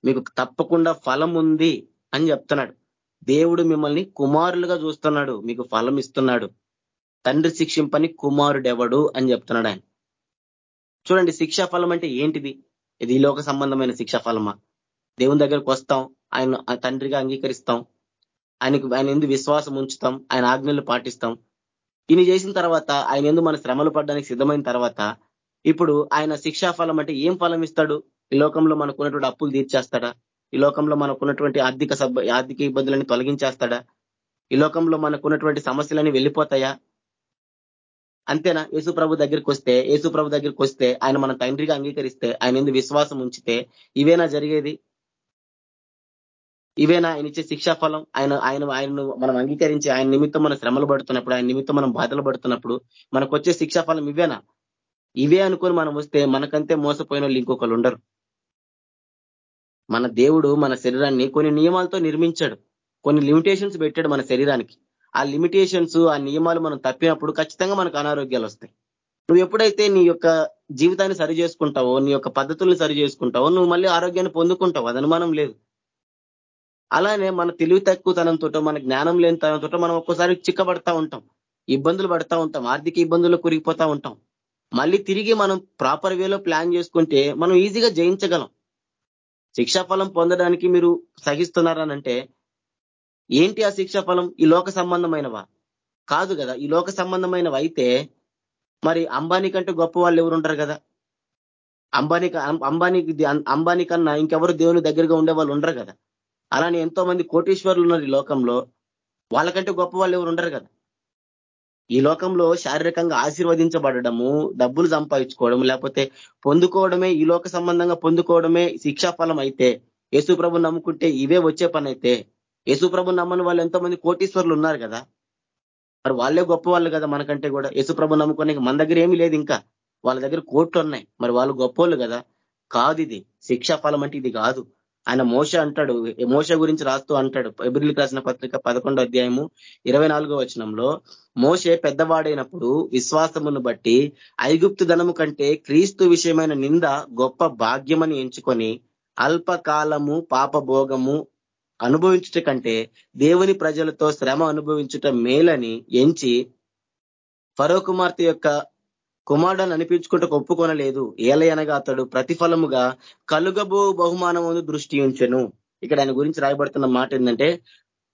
మీకు తప్పకుండా ఫలం ఉంది అని చెప్తున్నాడు. దేవుడు మిమ్మల్ని కుమారులుగా చూస్తున్నాడు మీకు ఫలం ఇస్తున్నాడు. తండ్రి శిక్షింపని కుమారుడెవడు అని చెప్తున్నాడు ఆయన. చూడండి శిక్షాఫలం అంటే ఏంటిది? ఇది లోక సంబంధమైన శిక్షాఫలమా దేవుని దగ్గరకు వస్తాం ఆయన తండ్రిగా అంగీకరిస్తాం ఆయనకు ఆయన ఎందు విశ్వాసం ఉంచుతాం ఆయన ఆజ్ఞలు పాటిస్తాం. ఇని చేసిన తర్వాత ఆయన ఎందు మన శ్రమలు పడడానికి సిద్ధమైన తర్వాత ఇప్పుడు ఆయన శిక్షాఫలం అంటే ఏం ఫలం ఇస్తాడు? ఈ లోకంలో మనకున్నటువంటి అప్పులు తీర్చేస్తాడా? ఈ లోకంలో మనకున్నటువంటి ఆర్థిక ఆర్థిక ఇబ్బందులని తొలగించేస్తాడా? ఈ లోకంలో మనకున్నటువంటి సమస్యలని వెళ్ళిపోతాయా? అంతేనా? యేసు ప్రభు దగ్గరికి వస్తే యేసు ప్రభు దగ్గరికి వస్తే ఆయన మన తండ్రిగా అంగీకరిస్తే ఆయన ఎందు విశ్వాసం ఉంచితే ఇవేనా జరిగేది? ఇవేనా? ఆయన ఇచ్చే శిక్షాఫలం ఆయన ఆయన ఆయనను మనం అంగీకరించి ఆయన నిమిత్తం మనం శ్రమలు పడుతున్నప్పుడు ఆయన నిమిత్తం మనం బాధలు పడుతున్నప్పుడు మనకు వచ్చే శిక్షాఫలం ఇవేనా? ఇవే అనుకొని మనం వస్తే మనకంతే మోసపోయిన వాళ్ళు ఇంకొకరు ఉండరు. మన దేవుడు మన శరీరాన్ని కొన్ని నియమాలతో నిర్మించాడు. కొన్ని లిమిటేషన్స్ పెట్టాడు మన శరీరానికి. ఆ లిమిటేషన్స్ ఆ నియమాలు మనం తప్పినప్పుడు ఖచ్చితంగా మనకు అనారోగ్యాలు వస్తాయి. నువ్వు ఎప్పుడైతే నీ యొక్క జీవితాన్ని సరి చేసుకుంటావో నీ యొక్క పద్ధతుల్ని సరి చేసుకుంటావో నువ్వు మళ్ళీ ఆరోగ్యాన్ని పొందుకుంటావు అది అనుమానం లేదు. అలానే మన తెలివి తక్కువతనంతో మన జ్ఞానం లేని తనంతో మనం ఒక్కోసారి చిక్కబడతా ఉంటాం. ఇబ్బందులు పడతా ఉంటాం. ఆర్థిక ఇబ్బందుల్లో కురిగిపోతా ఉంటాం. మళ్ళీ తిరిగి మనం ప్రాపర్ వేలో ప్లాన్ చేసుకుంటే మనం ఈజీగా జయించగలం. శిక్షాఫలం పొందడానికి మీరు సహిస్తున్నారనంటే ఏంటి ఆ శిక్ష ఫలం? ఈ లోక సంబంధమైనవా? కాదు కదా ఈ లోక సంబంధమైనవి అయితే మరి అంబానీ కంటే గొప్ప వాళ్ళు ఎవరు ఉంటారు కదా? అంబానీ అంబానీకి అంబానీ కన్నా ఇంకెవరు దేవుని దగ్గరగా ఉండే వాళ్ళు ఉండరు కదా? అలానే ఎంతో మంది కోటీశ్వరులు ఉన్నారు ఈ లోకంలో. వాళ్ళకంటే గొప్ప వాళ్ళు ఎవరు ఉండరు కదా? ఈ లోకంలో శారీరకంగా ఆశీర్వదించబడము డబ్బులు సంపాదించుకోవడం లేకపోతే పొందుకోవడమే ఈ లోక సంబంధంగా పొందుకోవడమే శిక్షాఫలం అయితే యేసు ప్రభు నమ్ముకుంటే ఇవే వచ్చే పని అయితే యేసుప్రభు నమ్మని వాళ్ళు ఎంతో మంది కోటీశ్వర్లు ఉన్నారు కదా. మరి వాళ్ళే గొప్ప వాళ్ళు కదా మనకంటే కూడా. యేసుప్రభు నమ్ముకునే మన దగ్గర ఏమీ లేదు ఇంకా. వాళ్ళ దగ్గర కోట్లు ఉన్నాయి మరి వాళ్ళు గొప్పోళ్ళు కదా. కాదు ఇది. శిక్షా ఫలం అంటే ఇది కాదు. ఆయన మోస అంటాడు. మోస గురించి రాస్తూ అంటాడు. ఎబ్రిల్కి రాసిన పత్రిక పదకొండో అధ్యాయము ఇరవై నాలుగో వచనంలో మోసే పెద్దవాడైనప్పుడు విశ్వాసమును బట్టి ఐగుప్తు ధనము కంటే క్రీస్తు విషయమైన నింద గొప్ప భాగ్యమని ఎంచుకొని అల్పకాలము పాపభోగము అనుభవించుట కంటే దేవుని ప్రజలతో శ్రమ అనుభవించుట మేలని ఎంచి ఫరో కుమార్తె యొక్క కుమారుడని అనిపించుకుంటూ ఒప్పుకొనలేదు. ఏలయనగా అతడు ప్రతిఫలముగా కలుగబో బహుమానం దృష్టి ఉంచెను. ఇక్కడ ఆయన గురించి రాయబడుతున్న మాట ఏంటంటే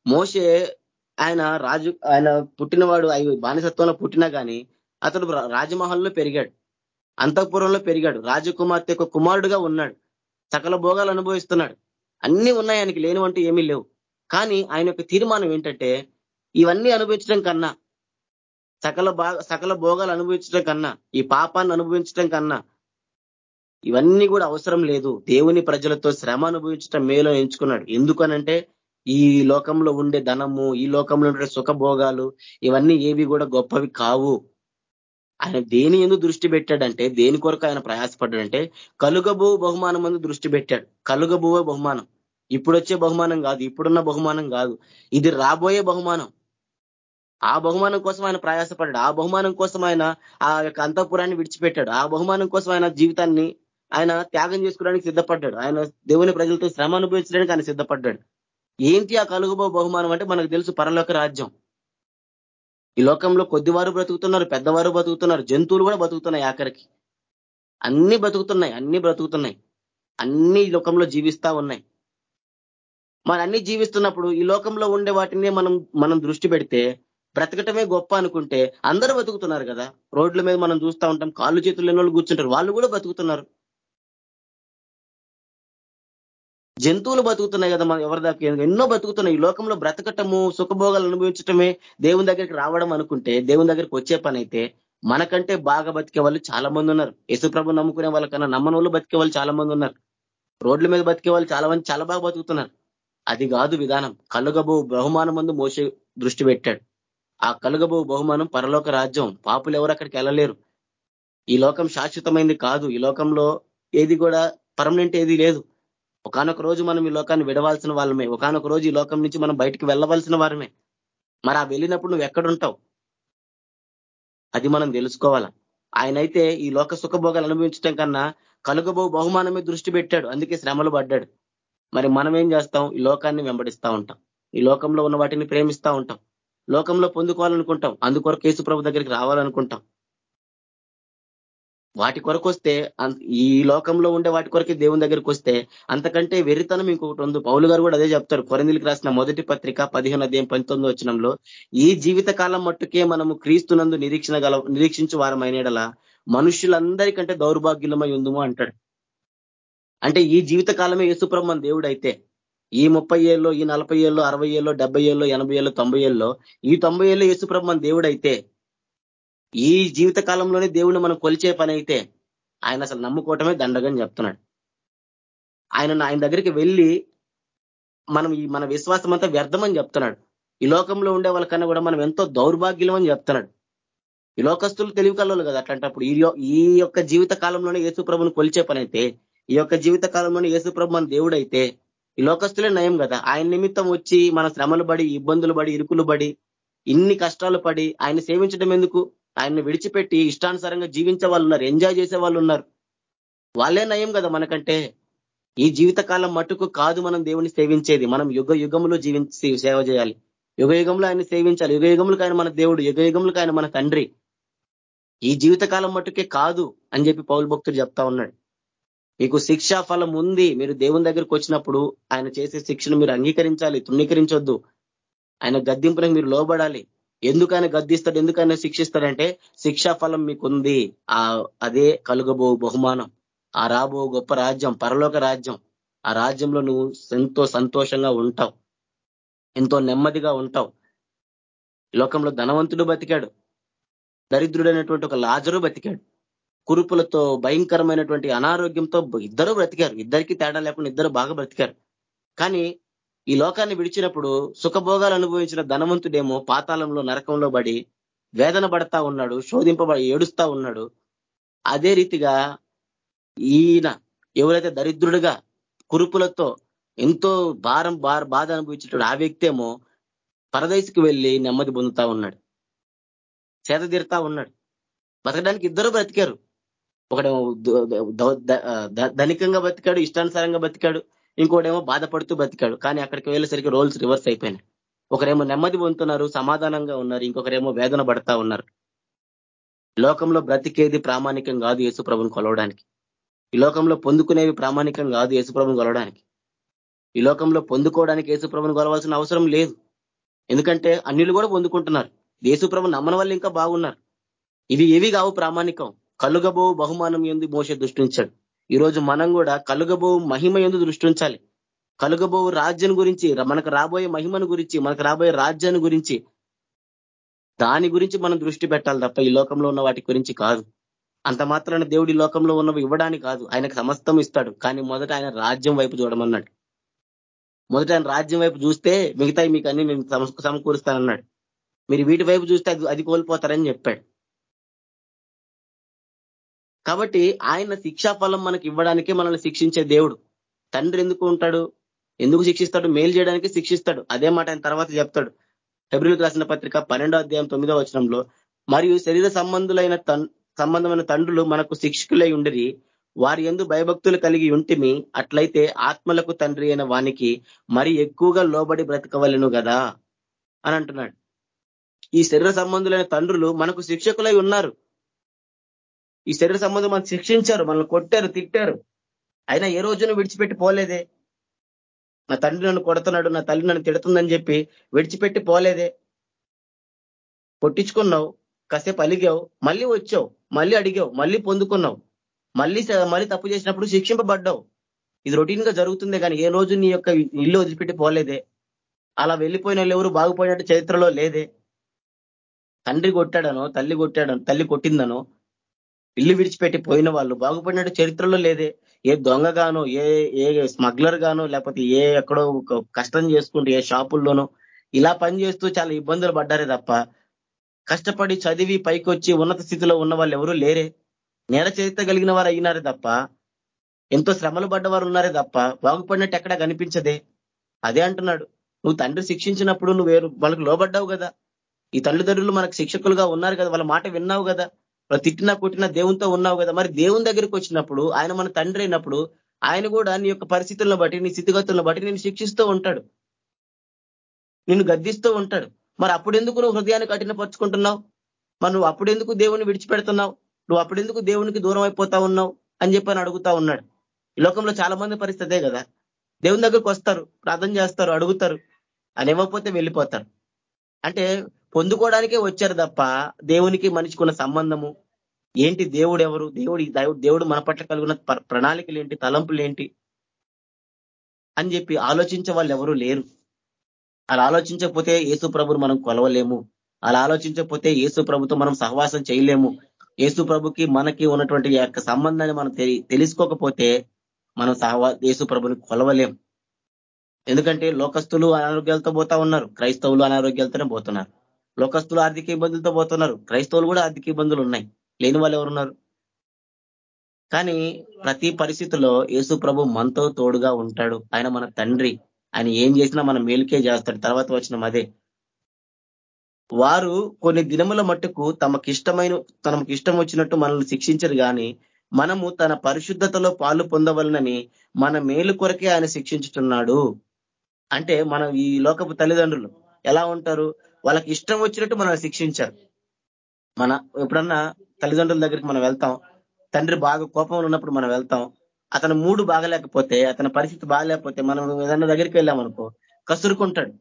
మోసే ఆయన రాజు ఆయన పుట్టినవాడు అవి బానిసత్వంలో పుట్టినా కానీ అతడు రాజమహల్లో పెరిగాడు. అంతఃపురంలో పెరిగాడు. రాజకుమార్తె యొక్క కుమారుడుగా ఉన్నాడు. సకల భోగాలు అనుభవిస్తున్నాడు. అన్నీ ఉన్నాయి ఆయనకి లేనివంటూ ఏమీ లేవు. కానీ ఆయన యొక్క తీర్మానం ఏంటంటే ఇవన్నీ అనుభవించడం కన్నా సకల సకల భోగాలు అనుభవించడం కన్నా ఈ పాపాన్ని అనుభవించడం కన్నా ఇవన్నీ కూడా అవసరం లేదు. దేవుని ప్రజలతో శ్రమ అనుభవించడం మేలో ఎంచుకున్నాడు. ఎందుకనంటే ఈ లోకంలో ఉండే ధనము ఈ లోకంలో ఉండే సుఖభోగాలు ఇవన్నీ ఏవి కూడా గొప్పవి కావు. ఆయన దేని ఎందుకు దృష్టి పెట్టాడంటే దేని కొరకు ఆయన ప్రయాసపడ్డాడంటే కలుగబో బహుమానం ముందు దృష్టి పెట్టాడు. కలుగబోవే బహుమానం. ఇప్పుడొచ్చే బహుమానం కాదు ఇప్పుడున్న బహుమానం కాదు. ఇది రాబోయే బహుమానం. ఆ బహుమానం కోసం ఆయన ప్రయాసపడ్డాడు. ఆ బహుమానం కోసం ఆయన ఆ యొక్క అంతఃపురాన్ని విడిచిపెట్టాడు. ఆ బహుమానం కోసం ఆయన జీవితాన్ని ఆయన త్యాగం చేసుకోవడానికి సిద్ధపడ్డాడు. ఆయన దేవుని ప్రజలతో శ్రమ అనుభవించడానికి ఆయన సిద్ధపడ్డాడు. ఏంటి ఆ కలుగుబో బహుమానం అంటే మనకు తెలుసు పరలోక రాజ్యం. ఈ లోకంలో కొద్దివారు బ్రతుకుతున్నారు పెద్దవారు బతుకుతున్నారు జంతువులు కూడా బతుకుతున్నాయి ఆఖరికి. అన్ని బతుకుతున్నాయి అన్ని బ్రతుకుతున్నాయి. అన్ని లోకంలో జీవిస్తా ఉన్నాయి. మన అన్ని జీవిస్తున్నప్పుడు ఈ లోకంలో ఉండే వాటిని మనం మనం దృష్టి పెడితే బ్రతకటమే గొప్ప అనుకుంటే అందరూ బతుకుతున్నారు కదా. రోడ్ల మీద మనం చూస్తూ ఉంటాం కాళ్ళు చేతులు ఎన్నోళ్ళు కూర్చుంటారు వాళ్ళు కూడా బతుకుతున్నారు జంతువులు బతుకుతున్నాయి కదా మనం ఎవరి దాకా ఎన్నో బతుకుతున్నాయి. ఈ లోకంలో బ్రతకటము సుఖభోగాలు అనుభవించటమే దేవుని దగ్గరికి రావడం అనుకుంటే దేవుని దగ్గరికి వచ్చే పని అయితే మనకంటే బాగా బతికే వాళ్ళు చాలా మంది ఉన్నారు. యశుప్రభు నమ్ముకునే వాళ్ళకన్నా నమ్మని వాళ్ళు బతికే వాళ్ళు చాలా మంది ఉన్నారు. రోడ్ల మీద బతికే వాళ్ళు చాలా మంది చాలా బాగా బతుకుతున్నారు. అది కాదు విధానం. కలుగబో బహుమానం ముందు మోసే దృష్టి పెట్టాడు. ఆ కలుగబో బహుమానం పరలోక రాజ్యం. పాపులు ఎవరు అక్కడికి వెళ్ళలేరు. ఈ లోకం శాశ్వతమైంది కాదు. ఈ లోకంలో ఏది కూడా పర్మనెంట్ ఏది లేదు. ఒకనొక రోజు మనం ఈ లోకాన్ని విడవాల్సిన వాళ్ళమే. ఒకనొక రోజు ఈ లోకం నుంచి మనం బయటికి వెళ్ళవలసిన వారమే. మరి ఆ వెళ్ళినప్పుడు నువ్వు ఎక్కడుంటావు? అది మనం తెలుసుకోవాలా. ఆయనైతే ఈ లోక సుఖభోగాలు అనుభవించడం కన్నా కలుగబో బహుమానమే దృష్టి పెట్టాడు. అందుకే శ్రమలు పడ్డాడు. మరి మనం ఏం చేస్తాం? ఈ లోకాన్ని వెంబడిస్తా ఉంటాం. ఈ లోకంలో ఉన్న వాటిని ప్రేమిస్తా ఉంటాం. లోకంలో పొందుకోవాలనుకుంటాం. అందుకొరకు కేసు ప్రభు దగ్గరికి రావాలనుకుంటాం. వాటి కొరకు వస్తే ఈ లోకంలో ఉండే వాటి కొరకే దేవుని దగ్గరికి వస్తే అంతకంటే వెరితనం ఇంకొకటి ఉంది. పౌలు గారు కూడా అదే చెప్తారు. కొరందిలికి రాసిన మొదటి పత్రిక పదిహేను అధ్యాయం పంతొమ్మిది వచ్చినంలో ఈ జీవిత కాలం మట్టుకే మనము క్రీస్తునందు నిరీక్షణ గల నిరీక్షించు వారమైనడలా మనుషులందరికంటే దౌర్భాగ్యులమై ఉందము అంటాడు. అంటే ఈ జీవిత కాలమే యేసుప్రహ్మన్ దేవుడు అయితే ఈ ముప్పై ఏళ్ళు ఈ నలభై ఏళ్ళు అరవై ఏళ్ళు డెబ్బై ఏళ్ళు ఎనభై ఏళ్ళు తొంభై ఏళ్ళు ఈ తొంభై ఏళ్ళు యేసుప్రహ్మన్ దేవుడు అయితే ఈ జీవిత కాలంలోనే దేవుణ్ణి మనం కొలిచే పని అయితే ఆయన అసలు నమ్ముకోవటమే దండగని చెప్తున్నాడు. ఆయన ఆయన దగ్గరికి వెళ్ళి మనం ఈ మన విశ్వాసం అంతా వ్యర్థమని చెప్తున్నాడు. ఈ లోకంలో ఉండే వాళ్ళకన్నా కూడా మనం ఎంతో దౌర్భాగ్యం అని చెప్తున్నాడు. ఈ లోకస్తులు తెలివి కలవాలి కదా అట్లాంటప్పుడు. ఈ యొక్క జీవిత కాలంలోనే యేసుప్రభుని కొలిచే పని అయితే ఈ యొక్క జీవిత కాలంలోనే యేసుప్రభు మన దేవుడైతే ఈ లోకస్తులే నయం కదా. ఆయన నిమిత్తం వచ్చి మన శ్రమలు పడి ఇబ్బందులు పడి ఇరుకులు పడి ఇన్ని కష్టాలు పడి ఆయన సేవించడం ఎందుకు? ఆయన్ని విడిచిపెట్టి ఇష్టానుసారంగా జీవించే వాళ్ళు ఉన్నారు ఎంజాయ్ చేసే వాళ్ళు ఉన్నారు. వాళ్ళే నయం కదా మనకంటే. ఈ జీవితకాలం మటుకు కాదు మనం దేవుని సేవించేది. మనం యుగ యుగంలో జీవించి సేవ చేయాలి. యుగ యుగంలో ఆయన సేవించాలి. యుగ యుగములకు ఆయన మన దేవుడు. యుగ యుగములకు ఆయన మన తండ్రి. ఈ జీవితకాలం మటుకే కాదు అని చెప్పి పౌరు భక్తుడు చెప్తా ఉన్నాడు. మీకు శిక్షా ఫలం ఉంది. మీరు దేవుని దగ్గరికి వచ్చినప్పుడు ఆయన చేసే శిక్షను మీరు అంగీకరించాలి తృణీకరించొద్దు. ఆయన గద్దింపులకు మీరు లోబడాలి. ఎందుకైనా గద్దిస్తాడు ఎందుకైనా శిక్షిస్తాడంటే శిక్షా ఫలం మీకుంది. ఆ అదే కలుగబో బహుమానం. ఆ రాబో గొప్ప రాజ్యం పరలోక రాజ్యం. ఆ రాజ్యంలో నువ్వు ఎంతో సంతోషంగా ఉంటావు. ఎంతో నెమ్మదిగా ఉంటావు. లోకంలో ధనవంతుడు బతికాడు. దరిద్రుడైనటువంటి ఒక లాజరు బతికాడు. కురుపులతో భయంకరమైనటువంటి అనారోగ్యంతో ఇద్దరు బ్రతికారు. ఇద్దరికి తేడా లేకుండా ఇద్దరు బాగా బ్రతికారు. కానీ ఈ లోకాన్ని విడిచినప్పుడు సుఖభోగాలు అనుభవించిన ధనవంతుడేమో పాతాళంలో నరకంలో పడి వేదన పడతా ఉన్నాడు శోధింపబడి ఏడుస్తా ఉన్నాడు. అదే రీతిగా ఈయన ఎవరైతే దరిద్రుడుగా కురుపులతో ఎంతో భారం బాధ అనుభవించేటప్పుడు ఆ వ్యక్తి ఏమో పరదేశికి వెళ్ళి నెమ్మది పొందుతా ఉన్నాడు. చేత తీరుతా ఉన్నాడు. బతకడానికి ఇద్దరు బ్రతికారు. ఒకడేమో ధనికంగా బతికాడు ఇష్టానుసారంగా బతికాడు. ఇంకోటేమో బాధపడుతూ బతికాడు. కానీ అక్కడికి వెళ్ళేసరికి రోల్స్ రివర్స్ అయిపోయినాయి. ఒకరేమో నెమ్మది పొందుతున్నారు సమాధానంగా ఉన్నారు ఇంకొకరేమో వేదన పడతా ఉన్నారు. లోకంలో బ్రతికేది ప్రామాణికం కాదు యేసుప్రభుని కొలవడానికి. ఈ లోకంలో పొందుకునేవి ప్రామాణికం కాదు యేసుప్రభుని కొలవడానికి. ఈ లోకంలో పొందుకోవడానికి యేసుప్రభుని కొలవాల్సిన అవసరం లేదు. ఎందుకంటే అన్నిళ్ళు కూడా పొందుకుంటున్నారు. యేసుప్రభు నమ్మన వల్ల ఇంకా బాగున్నారు. ఇవి ఏవి కావు ప్రామాణికం. కలుగబో బహుమానం ఎందు మోసే దృష్టించాడు. ఈరోజు మనం కూడా కలుగబో మహిమ ఎందు దృష్టించాలి కలుగబో రాజ్యం గురించి మనకు రాబోయే మహిమను గురించి మనకు రాబోయే రాజ్యాన్ని గురించి. దాని గురించి మనం దృష్టి పెట్టాలి తప్ప ఈ లోకంలో ఉన్న వాటి గురించి కాదు. అంత మాత్రాన దేవుడి లోకంలో ఉన్నవి ఇవ్వడానికి కాదు. ఆయనకు సమస్తం ఇస్తాడు. కానీ మొదట ఆయన రాజ్యం వైపు చూడమన్నాడు. మొదట ఆయన రాజ్యం వైపు చూస్తే మిగతాయి మీకు అన్ని నేను సమకూరుస్తానన్నాడు. మీరు వీటి వైపు చూస్తే అది కోల్పోతారని చెప్పాడు. కాబట్టి ఆయన శిక్షా ఫలం మనకి ఇవ్వడానికే మనల్ని శిక్షించే దేవుడు. తండ్రి ఎందుకు ఉంటాడు? ఎందుకు శిక్షిస్తాడు? మేలు చేయడానికి శిక్షిస్తాడు. అదే మాట ఆయన తర్వాత చెప్తాడు. ఫిబ్రిల్కి రాసిన పత్రిక పన్నెండో అధ్యాయం తొమ్మిదో వచనంలో మరియు శరీర సంబంధులైన సంబంధమైన తండ్రులు మనకు శిక్షకులై ఉండిరి. వారి ఎందు భయభక్తులు కలిగి ఉంటిమి. అట్లయితే ఆత్మలకు తండ్రి అయిన వానికి మరి ఎక్కువగా లోబడి బ్రతకవలను కదా అని అంటున్నాడు. ఈ శరీర సంబంధులైన తండ్రులు మనకు శిక్షకులై ఉన్నారు. ఈ శరీర సంబంధం మనం శిక్షించారు మనల్ని కొట్టారు తిట్టారు. అయినా ఏ రోజును విడిచిపెట్టి పోలేదే. నా తండ్రి నన్ను కొడుతున్నాడు నా తల్లి నన్ను తిడుతుందని చెప్పి విడిచిపెట్టి పోలేదే. కొట్టించుకున్నావు కాసేపు అలిగావు మళ్ళీ వచ్చావు మళ్ళీ అడిగావు మళ్ళీ పొందుకున్నావు మళ్ళీ మళ్ళీ తప్పు చేసినప్పుడు శిక్షింపబడ్డావు. ఇది రొటీన్గా జరుగుతుందే కానీ ఏ రోజు నీ యొక్క ఇల్లు వదిలిపెట్టి పోలేదే. అలా వెళ్ళిపోయిన వాళ్ళు ఎవరు బాగుపోయినట్టు చరిత్రలో లేదే. తండ్రి కొట్టాడనో తల్లి కొట్టాడనో తల్లి కొట్టిందనో ఇల్లు విడిచిపెట్టి పోయిన వాళ్ళు బాగుపడినట్టు చరిత్రలో లేదే. ఏ దొంగగానో ఏ ఏ స్మగ్లర్ గానో లేకపోతే ఏ ఎక్కడో కష్టం చేసుకుంటూ ఏ షాపుల్లోనో ఇలా పనిచేస్తూ చాలా ఇబ్బందులు పడ్డారే తప్ప కష్టపడి చదివి పైకొచ్చి ఉన్నత స్థితిలో ఉన్న వాళ్ళు ఎవరూ లేరే. నేల చరిత్ర కలిగిన వారు అయినారే తప్ప ఎంతో శ్రమలు పడ్డవారు ఉన్నారే తప్ప బాగుపడినట్టు ఎక్కడా కనిపించదే. అదే అంటున్నాడు. నువ్వు తండ్రి శిక్షించినప్పుడు నువ్వు వేరు వాళ్ళకి లోబడ్డావు కదా. ఈ తల్లిదండ్రులు మనకు శిక్షకులుగా ఉన్నారు కదా వాళ్ళ మాట విన్నావు కదా. తిట్టినా కొట్టినా దేవునితో ఉన్నావు కదా. మరి దేవుని దగ్గరికి వచ్చినప్పుడు ఆయన మన తండ్రి అయినప్పుడు ఆయన కూడా నీ యొక్క పరిస్థితులను బట్టి నీ స్థితిగతులను బట్టి నేను శిక్షిస్తూ ఉంటాడు. నిన్ను గద్దిస్తూ ఉంటాడు. మరి అప్పుడెందుకు నువ్వు హృదయాన్ని కఠినపరుచుకుంటున్నావు? మరి నువ్వు అప్పుడెందుకు దేవుని విడిచిపెడుతున్నావు? నువ్వు అప్పుడెందుకు దేవునికి దూరం అయిపోతా ఉన్నావు? అని చెప్పి అని అడుగుతా ఉన్నాడు. ఈ లోకంలో చాలా మంది పరిస్థితే కదా. దేవుని దగ్గరికి వస్తారు ప్రార్థన చేస్తారు అడుగుతారు అని ఇవ్వకపోతే వెళ్ళిపోతారు. అంటే పొందుకోవడానికే వచ్చారు తప్ప దేవునికి మనిషికున్న సంబంధము ఏంటి దేవుడు ఎవరు దేవుడు దేవుడు మన పట్ల కలిగిన ప్రణాళికలు ఏంటి తలంపులు ఏంటి అని చెప్పి ఆలోచించే వాళ్ళు ఎవరూ లేరు. అలా ఆలోచించకపోతే యేసు ప్రభును మనం కొలవలేము. అలా ఆలోచించకపోతే యేసు ప్రభుతో మనం సహవాసం చేయలేము. యేసు ప్రభుకి మనకి ఉన్నటువంటి యొక్క సంబంధాన్ని మనం తెలుసుకోకపోతే మనం సహవా యేసు ప్రభుని కొలవలేం. ఎందుకంటే లోకస్తులు అనారోగ్యాలతో పోతా ఉన్నారు. క్రైస్తవులు అనారోగ్యాలతోనే పోతున్నారు. లోకస్తులు ఆర్థిక ఇబ్బందులతో పోతున్నారు. క్రైస్తవులు కూడా ఆర్థిక ఇబ్బందులు ఉన్నాయి. లేని వాళ్ళు ఎవరున్నారు? కానీ ప్రతి పరిస్థితిలో యేసు ప్రభు మనతో తోడుగా ఉంటాడు. ఆయన మన తండ్రి. ఆయన ఏం చేసినా మన మేలుకే చేస్తాడు. తర్వాత వచ్చిన అదే. వారు కొన్ని దినముల మట్టుకు తమకిష్టమైన తమకు ఇష్టం వచ్చినట్టు మనల్ని శిక్షించరు కానీ మనము తన పరిశుద్ధతలో పాలు పొందవలనని మన మేలు కొరకే ఆయన శిక్షించుతున్నాడు అంటే మనం ఈ లోకపు తల్లిదండ్రులు ఎలా ఉంటారు? వాళ్ళకి ఇష్టం వచ్చినట్టు మనం శిక్షించారు. మన ఎప్పుడన్నా తల్లిదండ్రుల దగ్గరికి మనం వెళ్తాం తండ్రి బాగా కోపంలో ఉన్నప్పుడు మనం వెళ్తాం అతను మూడు బాగలేకపోతే అతని పరిస్థితి బాగలేకపోతే మనం ఏదన్నా దగ్గరికి వెళ్ళామనుకో కసురుకుంటాడు.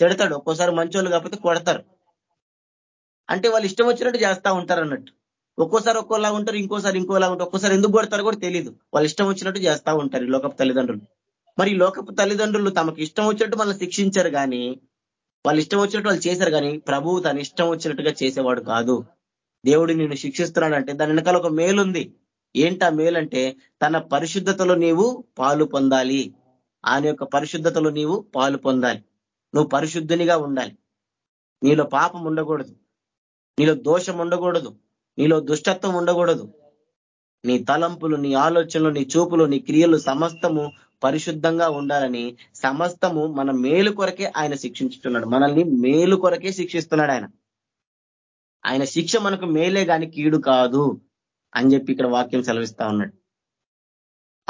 తిడతాడు. ఒక్కోసారి మంచోళ్ళు కాకపోతే కొడతారు. అంటే వాళ్ళు ఇష్టం వచ్చినట్టు చేస్తా ఉంటారు అన్నట్టు. ఒక్కోసారి ఒక్కోలా ఉంటారు ఇంకోసారి ఇంకోలా ఉంటారు. ఒక్కోసారి ఎందుకు కొడతారో కూడా తెలియదు వాళ్ళు ఇష్టం వచ్చినట్టు చేస్తా ఉంటారు లోకపు తల్లిదండ్రులు. మరి లోకపు తల్లిదండ్రులు తమకు ఇష్టం వచ్చినట్టు మనల్ని శిక్షించారు కానీ వాళ్ళు ఇష్టం వచ్చినట్టు వాళ్ళు చేశారు కానీ ప్రభువు తన ఇష్టం వచ్చినట్టుగా చేసేవాడు కాదు. దేవుడు నిన్ను శిక్షిస్తున్నాడంటే దాని వెనకాల ఒక మేలు ఉంది ఏంటా మేలంటే తన పరిశుద్ధతలో నీవు పాలు పొందాలి. ఆయన యొక్క పరిశుద్ధతలో నీవు పాలు పొందాలి. నువ్వు పరిశుద్ధునిగా ఉండాలి. నీలో పాపం ఉండకూడదు. నీలో దోషం ఉండకూడదు. నీలో దుష్టత్వం ఉండకూడదు. నీ తలంపులు నీ ఆలోచనలు నీ చూపులు నీ క్రియలు సమస్తము పరిశుద్ధంగా ఉండాలని సమస్తము మన మేలు కొరకే ఆయన శిక్షించుతున్నాడు. మనల్ని మేలు కొరకే శిక్షిస్తున్నాడు ఆయన. ఆయన శిక్ష మనకు మేలే కానీ కీడు కాదు అని చెప్పి ఇక్కడ వాక్యం సెలవిస్తా ఉన్నాడు.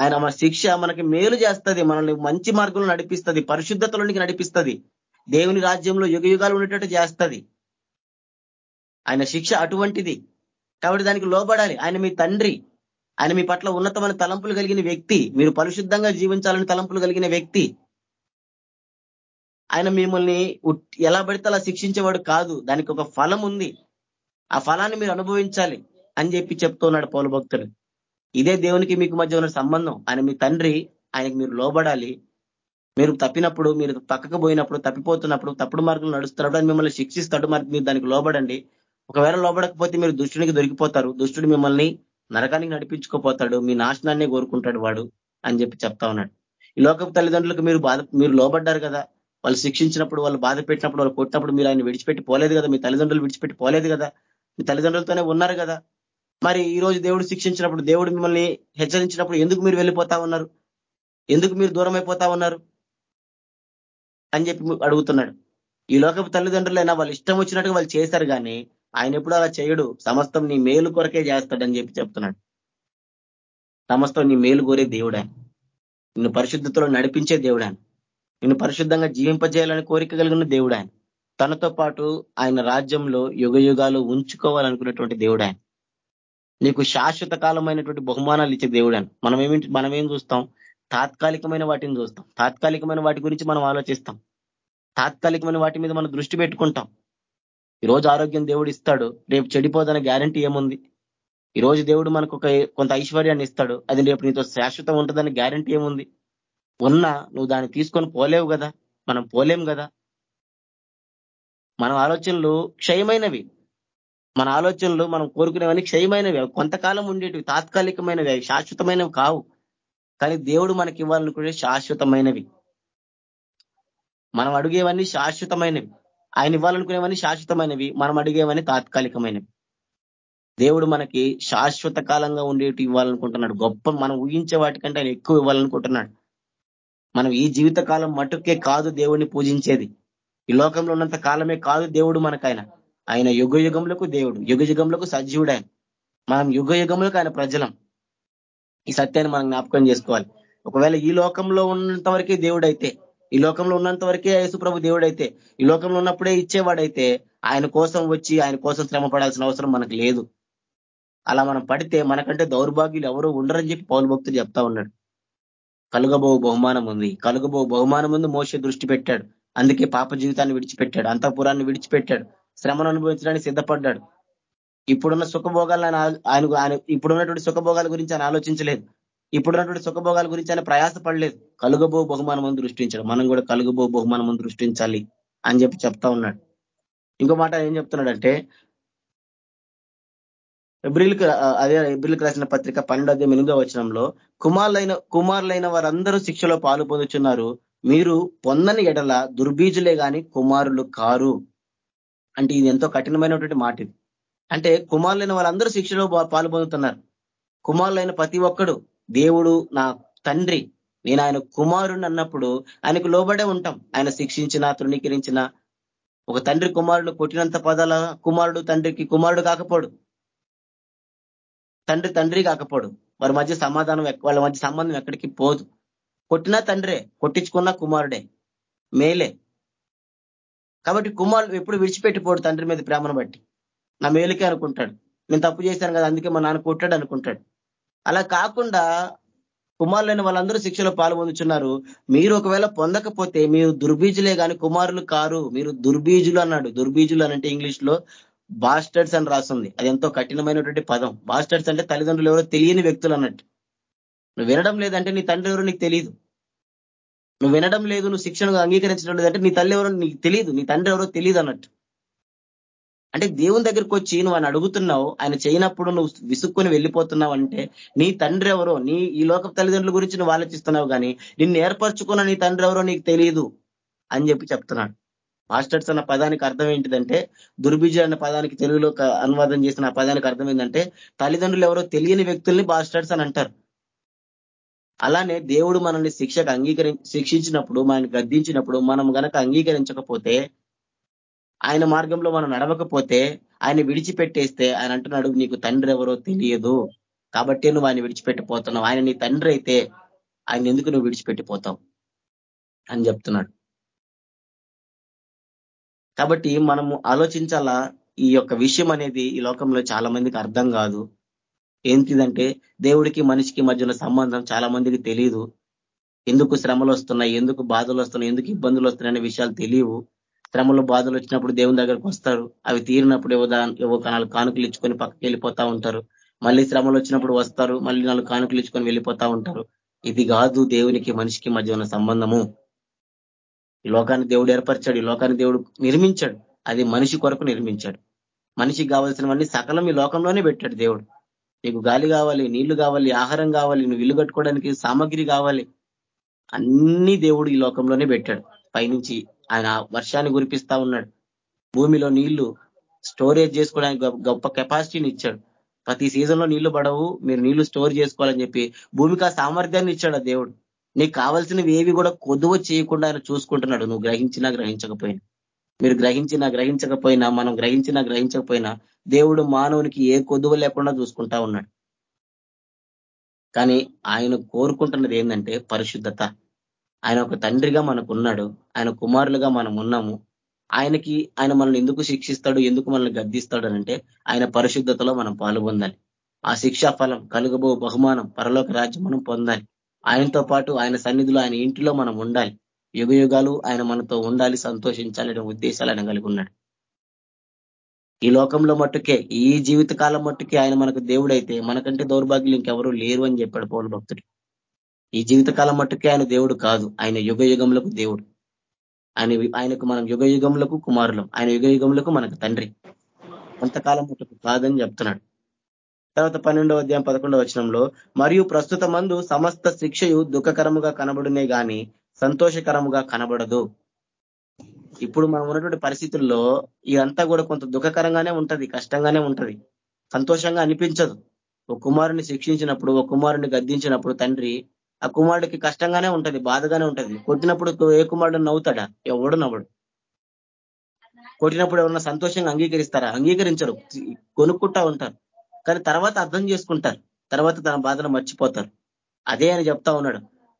ఆయన మన శిక్ష మనకి మేలు చేస్తుంది మనల్ని మంచి మార్గంలో నడిపిస్తుంది పరిశుద్ధతలోనికి నడిపిస్తుంది దేవుని రాజ్యంలో యుగ యుగాలు ఉండేటట్టు చేస్తుంది. ఆయన శిక్ష అటువంటిది. కాబట్టి దానికి లోబడాలి. ఆయన మీ తండ్రి. ఆయన మీ పట్ల ఉన్నతమైన తలంపులు కలిగిన వ్యక్తి. మీరు పరిశుద్ధంగా జీవించాలని తలంపులు కలిగిన వ్యక్తి. ఆయన మిమ్మల్ని ఎలా పడితే అలా శిక్షించేవాడు కాదు. దానికి ఒక ఫలం ఉంది. ఆ ఫలాన్ని మీరు అనుభవించాలి అని చెప్పి చెప్తున్నాడు పౌరు భక్తుడు ఇదే దేవునికి మీకు మధ్య ఉన్న సంబంధం. ఆయన మీ తండ్రి ఆయనకి మీరు లోబడాలి. మీరు తప్పినప్పుడు మీరు పక్కకు పోయినప్పుడు తప్పిపోతున్నప్పుడు తప్పుడు మార్గంలో నడుస్తున్నప్పుడు మిమ్మల్ని శిక్షిస్తాడు. మరి మీరు దానికి లోబడండి. ఒకవేళ లోబడకపోతే మీరు దుష్టునికి దొరికిపోతారు. దుష్టుడు మిమ్మల్ని నరకానికి నడిపించుకోపోతాడు మీ నాశనాన్ని కోరుకుంటాడు వాడు అని చెప్పి చెప్తా ఉన్నాడు. ఈ లోకపు తల్లిదండ్రులకు మీరు బాధ మీరు లోబడ్డారు కదా. వాళ్ళు శిక్షించినప్పుడు వాళ్ళు బాధ పెట్టినప్పుడు వాళ్ళు కొట్టినప్పుడు మీరు ఆయన విడిచిపెట్టి పోలేదు కదా. మీ తల్లిదండ్రులు విడిచిపెట్టి పోలేదు కదా. మీ తల్లిదండ్రులతోనే ఉన్నారు కదా. మరి ఈ రోజు దేవుడు శిక్షించినప్పుడు దేవుడు మిమ్మల్ని హెచ్చరించినప్పుడు ఎందుకు మీరు వెళ్ళిపోతా ఉన్నారు? ఎందుకు మీరు దూరం అయిపోతా ఉన్నారు? అని చెప్పి అడుగుతున్నాడు. ఈ లోకపు తల్లిదండ్రులైనా వాళ్ళు ఇష్టం వచ్చినట్టుగా వాళ్ళు చేశారు కానీ ఆయన ఎప్పుడు అలా చేయడు. సమస్తం నీ మేలు కొరకే చేస్తాడని చెప్పి చెప్తున్నాడు. సమస్తం నీ మేలు కోరే దేవుడా. నిన్ను పరిశుద్ధతలో నడిపించే దేవుడా. నిన్ను పరిశుద్ధంగా జీవింపజేయాలని కోరిక కలిగిన దేవుడా. తనతో పాటు ఆయన రాజ్యంలో యుగ యుగాలు ఉంచుకోవాలనుకున్నటువంటి దేవుడా. నీకు శాశ్వత కాలమైనటువంటి బహుమానాలు ఇచ్చే దేవుడాను మనం ఏమిటి మనం ఏం చూస్తాం? తాత్కాలికమైన వాటిని చూస్తాం. తాత్కాలికమైన వాటి గురించి మనం ఆలోచిస్తాం. తాత్కాలికమైన వాటి మీద మనం దృష్టి పెట్టుకుంటాం. ఈరోజు ఆరోగ్యం దేవుడు ఇస్తాడు. రేపు చెడిపోదనే గ్యారంటీ ఏముంది? ఈరోజు దేవుడు మనకు ఒక కొంత ఐశ్వర్యాన్ని ఇస్తాడు. అది రేపు నీతో శాశ్వతం ఉంటుందని గ్యారంటీ ఏముంది? ఉన్నా నువ్వు దాన్ని తీసుకొని పోలేవు కదా. మనం పోలేం కదా. మన ఆలోచనలు క్షయమైనవి. మన ఆలోచనలు మనం కోరుకునేవన్నీ క్షయమైనవి. కొంతకాలం ఉండేటివి తాత్కాలికమైనవి శాశ్వతమైనవి కావు. కానీ దేవుడు మనకి ఇవ్వాలనుకునే శాశ్వతమైనవి. మనం అడిగేవన్నీ శాశ్వతమైనవి. ఆయన ఇవ్వాలనుకునేవన్నీ శాశ్వతమైనవి మనం అడిగేవన్నీ తాత్కాలికమైనవి. దేవుడు మనకి శాశ్వత కాలంగా ఉండేటి ఇవ్వాలనుకుంటున్నాడు. గొప్ప మనం ఊహించే వాటికంటే ఆయన ఎక్కువ ఇవ్వాలనుకుంటున్నాడు. మనం ఈ జీవిత కాలం మటుకే కాదు దేవుడిని పూజించేది. ఈ లోకంలో ఉన్నంత కాలమే కాదు దేవుడు మనకైనా. ఆయన యుగ యుగములకు దేవుడు యుగ యుగములకు సజీవుడు ఆయన. మనం యుగ యుగములకు ఆయన ప్రజలం. ఈ సత్యాన్ని మనం జ్ఞాపకం చేసుకోవాలి. ఒకవేళ ఈ లోకంలో ఉన్నంత వరకే అయితే ఈ లోకంలో ఉన్నంత వరకే యేసుప్రభు దేవుడైతే ఈ లోకంలో ఉన్నప్పుడే ఇచ్చేవాడైతే ఆయన కోసం వచ్చి ఆయన కోసం శ్రమ పడాల్సిన అవసరం మనకు లేదు. అలా మనం పడితే మనకంటే దౌర్భాగ్యులు ఎవరు ఉండరని చెప్పి పౌరు భక్తులు చెప్తా ఉన్నాడు. కలుగబో బహుమానం ఉంది. కలుగబో బహుమానం ముందు మోసే దృష్టి పెట్టాడు. అందుకే పాప జీవితాన్ని విడిచిపెట్టాడు. అంతపురాన్ని విడిచిపెట్టాడు. శ్రమను అనుభవించడానికి సిద్ధపడ్డాడు. ఇప్పుడున్న సుఖభోగాలను ఆయన ఆయన ఇప్పుడున్నటువంటి సుఖభోగాల గురించి ఆయన ఆలోచించలేదు. ఇప్పుడున్నటువంటి సుఖభోగాల గురించి ఆయన ప్రయాసపడలేదు. కలుగబో బహుమానం దృష్టించాడు. మనం కూడా కలుగబో బహుమానం దృష్టించాలి అని చెప్పి చెప్తా ఉన్నాడు. ఇంకో మాట ఏం చెప్తున్నాడంటే ఎబ్రిల్కి అదే ఎబ్రిల్కి రాసిన పత్రిక పన్నెండు ఎనిమిదో వచనంలో కుమారులైన కుమారులైన వారందరూ శిక్షలో పాలు పొందుతున్నారు మీరు పొందని ఎడల దుర్బీజులే కానీ కుమారులు కారు. అంటే ఇది ఎంతో కఠినమైనటువంటి మాట ఇది. అంటే కుమారులైన వాళ్ళందరూ శిక్షలో పాలు పొందుతున్నారు. కుమారులైన ప్రతి ఒక్కడు దేవుడు నా తండ్రి. నేను ఆయన కుమారుని అన్నప్పుడు ఆయనకు లోబడే ఉంటాం. ఆయన శిక్షించిన తృణీకరించిన ఒక తండ్రి కుమారుడు కొట్టినంత పదాల కుమారుడు తండ్రికి కుమారుడు కాకపోడు. తండ్రి తండ్రి కాకపోడు. వారి మధ్య సమాధానం వాళ్ళ మధ్య సంబంధం ఎక్కడికి పోదు. కొట్టినా తండ్రే కొట్టించుకున్న కుమారుడే మేలే. కాబట్టి కుమారుడు ఎప్పుడు విడిచిపెట్టిపోడు తండ్రి మీద ప్రేమను బట్టి. నా మేలుకే అనుకుంటాడు. నేను తప్పు చేశాను కదా అందుకే మా నాన్న కొట్టాడు అనుకుంటాడు. అలా కాకుండా కుమారులైన వాళ్ళందరూ శిక్షలో పాల్పొందుతున్నారు మీరు ఒకవేళ పొందకపోతే మీరు దుర్బీజులే కానీ కుమారులు కారు. మీరు దుర్బీజులు అన్నాడు. దుర్బీజులు అనంటే ఇంగ్లీష్లో బాస్టర్స్ అని రాస్తుంది అది ఎంతో కఠినమైనటువంటి పదం. బాస్టర్స్ అంటే తల్లిదండ్రులు ఎవరో తెలియని వ్యక్తులు అన్నట్టు. నువ్వు వినడం లేదంటే నీ తండ్రి ఎవరో నీకు తెలియదు నువ్వు వినడం లేదు నువ్వు శిక్షణ అంగీకరించడం లేదంటే నీ తల్లి ఎవరో నీకు తెలియదు నీ తండ్రి ఎవరో తెలియదు అన్నట్టు. అంటే దేవుని దగ్గరికి వచ్చి నువ్వు ఆయన అడుగుతున్నావు ఆయన చేయనప్పుడు నువ్వు విసుక్కుని వెళ్ళిపోతున్నావు అంటే నీ తండ్రి ఎవరో నీ ఈ లోక తల్లిదండ్రుల గురించి నువ్వు ఆలోచిస్తున్నావు కానీ నిన్ను ఏర్పరచుకున్న నీ తండ్రి ఎవరో నీకు తెలియదు అని చెప్పి చెప్తున్నాడు. మాస్టర్స్ అన్న పదానికి అర్థం ఏంటిదంటే దుర్బిజ అన్న పదానికి తెలుగులో అనువాదం చేసిన ఆ పదానికి అర్థం ఏంటంటే తల్లిదండ్రులు ఎవరో తెలియని వ్యక్తుల్ని బాస్టర్స్ అని అంటారు. అలానే దేవుడు మనల్ని శిక్షకు అంగీకరి శిక్షించినప్పుడు మనల్ని గద్దించినప్పుడు మనం గనక అంగీకరించకపోతే ఆయన మార్గంలో మనం నడవకపోతే ఆయన విడిచిపెట్టేస్తే ఆయన అంటున్నాడు నీకు తండ్రి ఎవరో తెలియదు. కాబట్టి నువ్వు ఆయన విడిచిపెట్టిపోతున్నావు ఆయన నీ తండ్రి అయితే ఆయన ఎందుకు నువ్వు విడిచిపెట్టిపోతావు? అని చెప్తున్నాడు. కాబట్టి మనము ఆలోచించాలా ఈ యొక్క విషయం అనేది ఈ లోకంలో చాలా మందికి అర్థం కాదు. ఏంటిదంటే దేవుడికి మనిషికి మధ్యన సంబంధం చాలా మందికి తెలియదు ఎందుకు శ్రమలు వస్తున్నాయి? ఎందుకు బాధలు వస్తున్నాయి? ఎందుకు ఇబ్బందులు వస్తున్నాయి? అనే విషయాలు తెలియవు. శ్రమలు బాధలు వచ్చినప్పుడు దేవుని దగ్గరకు వస్తారు. అవి తీరినప్పుడు ఏవో ఏవో నాలుగు కానుకలు ఇచ్చుకొని పక్కకి వెళ్ళిపోతా ఉంటారు. మళ్ళీ శ్రమలు వచ్చినప్పుడు వస్తారు. మళ్ళీ నాలుగు కానుకలు ఇచ్చుకొని వెళ్ళిపోతా ఉంటారు. ఇది కాదు దేవునికి మనిషికి మధ్య ఉన్న సంబంధము. ఈ లోకాన్ని దేవుడు ఏర్పరిచాడు. ఈ లోకాన్ని దేవుడు నిర్మించాడు. అది మనిషి కొరకు నిర్మించాడు. మనిషికి కావాల్సినవన్నీ సకలం ఈ లోకంలోనే పెట్టాడు దేవుడు. నీకు గాలి కావాలి నీళ్ళు కావాలి ఆహారం కావాలి నువ్వు ఇల్లు కట్టుకోవడానికి సామాగ్రి కావాలి. అన్ని దేవుడు ఈ లోకంలోనే పెట్టాడు. పైనుంచి ఆయన వర్షాన్ని కురిపిస్తా ఉన్నాడు. భూమిలో నీళ్ళు స్టోరేజ్ చేసుకోవడానికి గొప్ప కెపాసిటీని ఇచ్చాడు. ప్రతి సీజన్లో నీళ్ళు పడవు. మీరు నీళ్ళు స్టోర్ చేసుకోవాలని చెప్పి భూమికి ఆ సామర్థ్యాన్ని ఇచ్చాడు ఆ దేవుడు. నీకు కావాల్సినవి ఏవి కూడా కొద్దువ చేయకుండా ఆయన చూసుకుంటున్నాడు. నువ్వు గ్రహించినా గ్రహించకపోయినా. మీరు గ్రహించినా గ్రహించకపోయినా మనం గ్రహించినా గ్రహించకపోయినా దేవుడు మానవునికి ఏ కొద్దువ లేకుండా చూసుకుంటా ఉన్నాడు. కానీ ఆయన కోరుకుంటున్నది ఏంటంటే పరిశుద్ధత. ఆయన ఒక తండ్రిగా మనకు ఉన్నాడు ఆయన కుమారులుగా మనం ఉన్నాము ఆయనకి ఆయన మనల్ని ఎందుకు శిక్షిస్తాడు ఎందుకు మనల్ని గద్దిస్తాడు అంటే ఆయన పరిశుద్ధతలో మనం పాల్గొందాలి ఆ శిక్షా ఫలం కలుగబో బహుమానం పరలోక రాజ్యం మనం పొందాలి. ఆయనతో పాటు ఆయన సన్నిధిలో ఆయన ఇంటిలో మనం ఉండాలి. యుగ యుగాలు ఆయన మనతో ఉండాలి సంతోషించాలనే ఉద్దేశాలు ఆయన కలిగి ఉన్నాడు. ఈ లోకంలో మట్టుకే ఈ జీవిత కాలం మట్టుకే ఆయన మనకు దేవుడైతే మనకంటే దౌర్భాగ్యులు ఇంకెవరూ లేరు అని చెప్పాడు పౌరు భక్తుడు. ఈ జీవితకాలం మట్టుకే ఆయన దేవుడు కాదు. ఆయన యుగ యుగములకు దేవుడు. ఆయన ఆయనకు మనం యుగ యుగములకు కుమారులం. ఆయన యుగ యుగములకు మనకు తండ్రి. కొంతకాలం మటుకు కాదని చెప్తున్నాడు. తర్వాత పన్నెండవ అధ్యాయం పదకొండవ వచనంలో మరియు ప్రస్తుత మందు సమస్త శిక్షయు దుఃఖకరముగా కనబడునే గాని సంతోషకరముగా కనబడదు. ఇప్పుడు మనం ఉన్నటువంటి పరిస్థితుల్లో ఇదంతా కూడా కొంత దుఃఖకరంగానే ఉంటది కష్టంగానే ఉంటది. సంతోషంగా అనిపించదు. ఒక కుమారుని శిక్షించినప్పుడు ఒక కుమారుని గద్దించినప్పుడు తండ్రి ఆ కుమారుడికి కష్టంగానే ఉంటది బాధగానే ఉంటది. కొట్టినప్పుడు ఏ కుమారుడు నవ్వుతాడా? ఎవడు నవ్వడు. కొట్టినప్పుడు ఎవరన్నా సంతోషంగా అంగీకరిస్తారా? అంగీకరించరు. కొనుక్కుంటా ఉంటారు. కానీ తర్వాత అర్థం చేసుకుంటారు. తర్వాత తన బాధను మర్చిపోతారు. అదే అని చెప్తా ఉన్నాడు.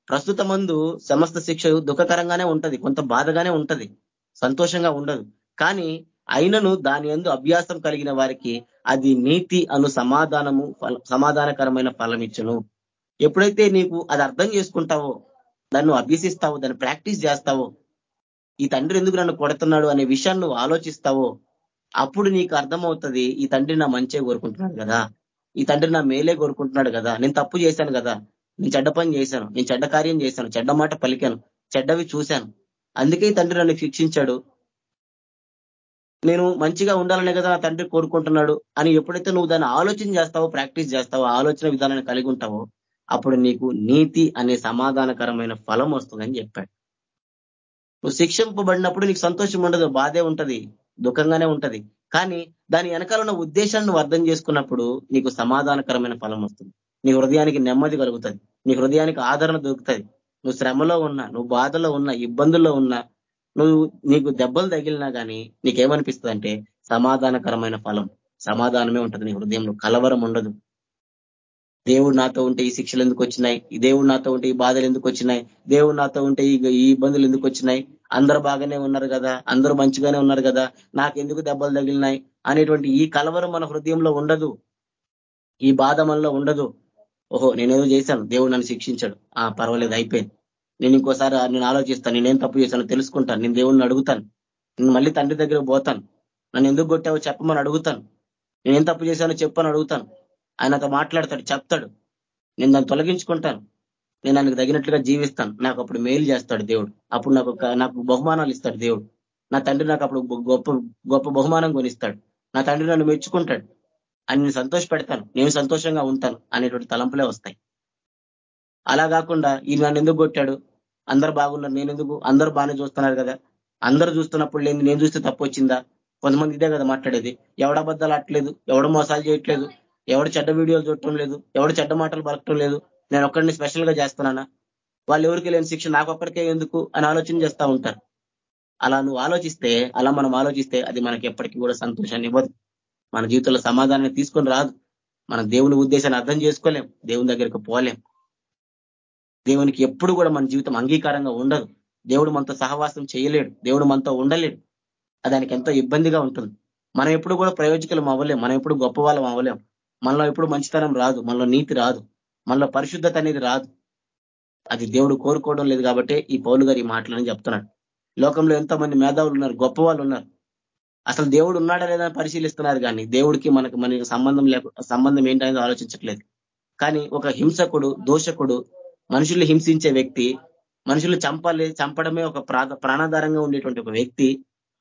ప్రస్తుత మందు సమస్త శిక్ష దుఃఖకరంగానే ఉంటది. కొంత బాధగానే ఉంటది. సంతోషంగా ఉండదు. కానీ అయినను దాని ఎందు అభ్యాసం కలిగిన వారికి అది నీతి అను సమాధానము సమాధానకరమైన ఫలం ఇచ్చును ఎప్పుడైతే నీకు అది అర్థం చేసుకుంటావో దాన్ని అభ్యసిస్తావో దాన్ని ప్రాక్టీస్ చేస్తావో ఈ తండ్రి ఎందుకు నన్ను కొడుతున్నాడు అనే విషయాన్ని నువ్వు ఆలోచిస్తావో అప్పుడు నీకు అర్థమవుతుంది ఈ తండ్రి నా మంచే కోరుకుంటున్నాడు కదా. ఈ తండ్రి నా మేలే కోరుకుంటున్నాడు కదా. నేను తప్పు చేశాను కదా. నేను చెడ్డ పని చేశాను. నేను చెడ్డ కార్యం చేశాను. చెడ్డ మాట పలికాను. చెడ్డవి చూశాను. అందుకే తండ్రి నన్ను శిక్షించాడు. నేను మంచిగా ఉండాలనే కదా నా తండ్రి కోరుకుంటున్నాడు అని ఎప్పుడైతే నువ్వు దాన్ని ఆలోచన చేస్తావో ప్రాక్టీస్ చేస్తావో ఆలోచన విధానాన్ని కలిగి ఉంటావో అప్పుడు నీకు నీతి అనే సమాధానకరమైన ఫలం వస్తుందని చెప్పాడు. నువ్వు శిక్షింపబడినప్పుడు నీకు సంతోషం ఉండదు బాధే ఉంటది దుఃఖంగానే ఉంటది. కానీ దాని వెనకాల ఉన్న ఉద్దేశాన్ని నువ్వు అర్థం చేసుకున్నప్పుడు నీకు సమాధానకరమైన ఫలం వస్తుంది. నీ హృదయానికి నెమ్మది కలుగుతుంది. నీ హృదయానికి ఆదరణ దొరుకుతుంది. నువ్వు శ్రమలో ఉన్నా నువ్వు బాధలో ఉన్నా ఇబ్బందుల్లో ఉన్నా నువ్వు నీకు దెబ్బలు తగిలినా కానీ నీకేమనిపిస్తుంది అంటే సమాధానకరమైన ఫలం. సమాధానమే ఉంటుంది నీ హృదయంలో. కలవరం ఉండదు. దేవుడు నాతో ఉంటే ఈ శిక్షలు ఎందుకు వచ్చినాయి? దేవుడు నాతో ఉంటే ఈ బాధలు ఎందుకు వచ్చినాయి? దేవుడు నాతో ఉంటే ఈ ఇబ్బందులు ఎందుకు వచ్చినాయి? అందరూ బాగానే ఉన్నారు కదా? అందరూ మంచిగానే ఉన్నారు కదా? నాకు ఎందుకు దెబ్బలు తగిలినాయి? అనేటువంటి ఈ కలవరం మన హృదయంలో ఉండదు. ఈ బాధ మనలో ఉండదు. ఓహో నేనేదో చేశాను. దేవుడు నన్ను శిక్షించాడు. ఆ పర్వాలేదు అయిపోయింది. నేను ఇంకోసారి నేను ఆలోచిస్తాను. నేనేం తప్పు చేశాను తెలుసుకుంటాను. నేను దేవుడిని అడుగుతాను. నేను మళ్ళీ తండ్రి దగ్గర పోతాను. నన్ను ఎందుకు కొట్టావో చెప్పమని అడుగుతాను. నేనేం తప్పు చేశానో చెప్పని అడుగుతాను. ఆయనతో మాట్లాడతాడు చెప్తాడు. నేను దాన్ని తొలగించుకుంటాను. నేను ఆయనకు తగినట్లుగా జీవిస్తాను. నాకు అప్పుడు మేలు చేస్తాడు దేవుడు. అప్పుడు నాకు నాకు బహుమానాలు ఇస్తాడు దేవుడు. నా తండ్రి నాకు అప్పుడు గొప్ప గొప్ప బహుమానం కొనిస్తాడు. నా తండ్రి నన్ను మెచ్చుకుంటాడు. అని నేను సంతోష పెడతాను నేను సంతోషంగా ఉంటాను అనేటువంటి తలంపులే వస్తాయి. అలా కాకుండా ఈ నన్ను ఎందుకు కొట్టాడు? అందరు బాగున్నారు. నేను ఎందుకు? అందరూ బాగానే చూస్తున్నారు కదా. అందరూ చూస్తున్నప్పుడు లేని నేను చూస్తే తప్పు వచ్చిందా? కొంతమంది ఇదే కదా మాట్లాడేది. ఎవడ అబద్ధాలు అట్లేదు ఎవడ మోసాలు చేయట్లేదు? ఎవడు చెడ్డ వీడియోలు చూడటం లేదు ఎవడు చెడ్డ మాటలు పలకటం లేదు నేను ఒక్కడిని స్పెషల్గా చేస్తున్నానా? వాళ్ళు ఎవరికి లేని శిక్ష నాకు ఒక్కడికే ఎందుకు అని ఆలోచన చేస్తూ ఉంటారు. అలా నువ్వు ఆలోచిస్తే అలా మనం ఆలోచిస్తే అది మనకి ఎప్పటికీ కూడా సంతోషాన్ని ఇవ్వదు. మన జీవితంలో సమాధానాన్ని తీసుకొని రాదు. మన దేవుని ఉద్దేశాన్ని అర్థం చేసుకోలేం దేవుని దగ్గరికి పోలేం. దేవునికి ఎప్పుడు కూడా మన జీవితం అంగీకారంగా ఉండదు. దేవుడు మనతో సహవాసం చేయలేడు దేవుడు మనతో ఉండలేడు. దానికి ఎంతో ఇబ్బందిగా ఉంటుంది. మనం ఎప్పుడు కూడా ప్రయోజకులం అవ్వలేం మనం ఎప్పుడు గొప్ప వాళ్ళం అవ్వలేం. మనలో ఎప్పుడు మంచితనం రాదు మనలో నీతి రాదు మనలో పరిశుద్ధత అనేది రాదు. అది దేవుడు కోరుకోవడం లేదు కాబట్టి ఈ పౌలు గారి మాటలని చెప్తున్నాడు. లోకంలో ఎంతోమంది మేధావులు ఉన్నారు గొప్ప వాళ్ళు ఉన్నారు. అసలు దేవుడు ఉన్నాడా లేదా పరిశీలిస్తున్నారు కానీ దేవుడికి మనకు మనకి సంబంధం లేక సంబంధం ఏంటనేది ఆలోచించట్లేదు. కానీ ఒక హింసకుడు దోషకుడు మనుషుల్ని హింసించే వ్యక్తి మనుషులు చంపాలి చంపడమే ఒక ప్రాణాధారంగా ఉండేటువంటి ఒక వ్యక్తి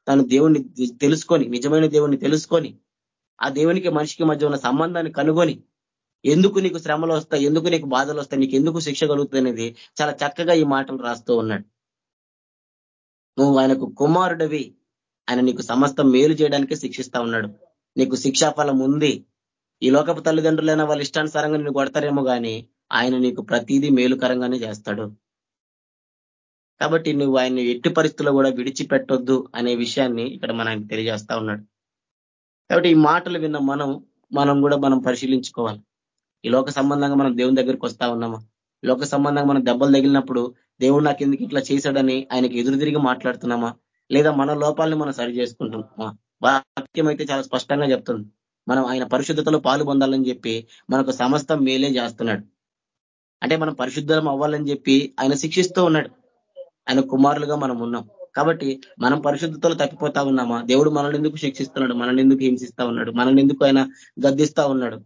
తను దేవుణ్ణి తెలుసుకొని నిజమైన దేవుణ్ణి తెలుసుకొని ఆ దేవునికి మనిషికి మధ్య ఉన్న సంబంధాన్ని కనుగొని ఎందుకు నీకు శ్రమలు వస్తాయి ఎందుకు నీకు బాధలు వస్తాయి నీకు ఎందుకు శిక్ష కలుగుతుంది అనేది చాలా చక్కగా ఈ మాటలు రాస్తూ ఉన్నాడు. నువ్వు ఆయనకు కుమారుడివి ఆయన నీకు సమస్త మేలు చేయడానికి శిక్షిస్తా ఉన్నాడు. నీకు శిక్షాఫలం ఉంది. ఈ లోకపు తల్లిదండ్రులైన వాళ్ళ ఇష్టానుసారంగా నిన్ను కొడతారేమో కానీ ఆయన నీకు ప్రతిదీ మేలుకరంగానే చేస్తాడు. కాబట్టి నువ్వు ఆయన్ని ఎట్టి పరిస్థితుల్లో కూడా విడిచిపెట్టొద్దు అనే విషయాన్ని ఇక్కడ మనకి తెలియజేస్తా ఉన్నాడు. కాబట్టి ఈ మాటలు విన్న మనం మనం కూడా మనం పరిశీలించుకోవాలి. ఈ లోక సంబంధంగా మనం దేవుని దగ్గరికి వస్తా ఉన్నామా? లోక సంబంధంగా మనం దెబ్బలు తగిలినప్పుడు దేవుడు నాకు ఎందుకు ఇట్లా చేశాడని ఆయనకి ఎదురు తిరిగి మాట్లాడుతున్నామా? లేదా మన లోపాలని మనం సరి చేసుకుంటున్నామా? వాక్యం అయితే చాలా స్పష్టంగా చెప్తుంది. మనం ఆయన పరిశుద్ధతలో పాలు పొందాలని చెప్పి మనకు సమస్త మేలే చేస్తున్నాడు. అంటే మనం పరిశుద్ధం అవ్వాలని చెప్పి ఆయన శిక్షిస్తూ ఉన్నాడు. ఆయన కుమారులుగా మనం ఉన్నాం. కాబట్టి మనం పరిశుద్ధతలు తప్పిపోతా ఉన్నామా? దేవుడు మనల్ని ఎందుకు శిక్షిస్తున్నాడు? మనల్ని ఎందుకు హింసిస్తా ఉన్నాడు? మనల్ని ఎందుకు ఆయన గద్దిస్తా ఉన్నాడు?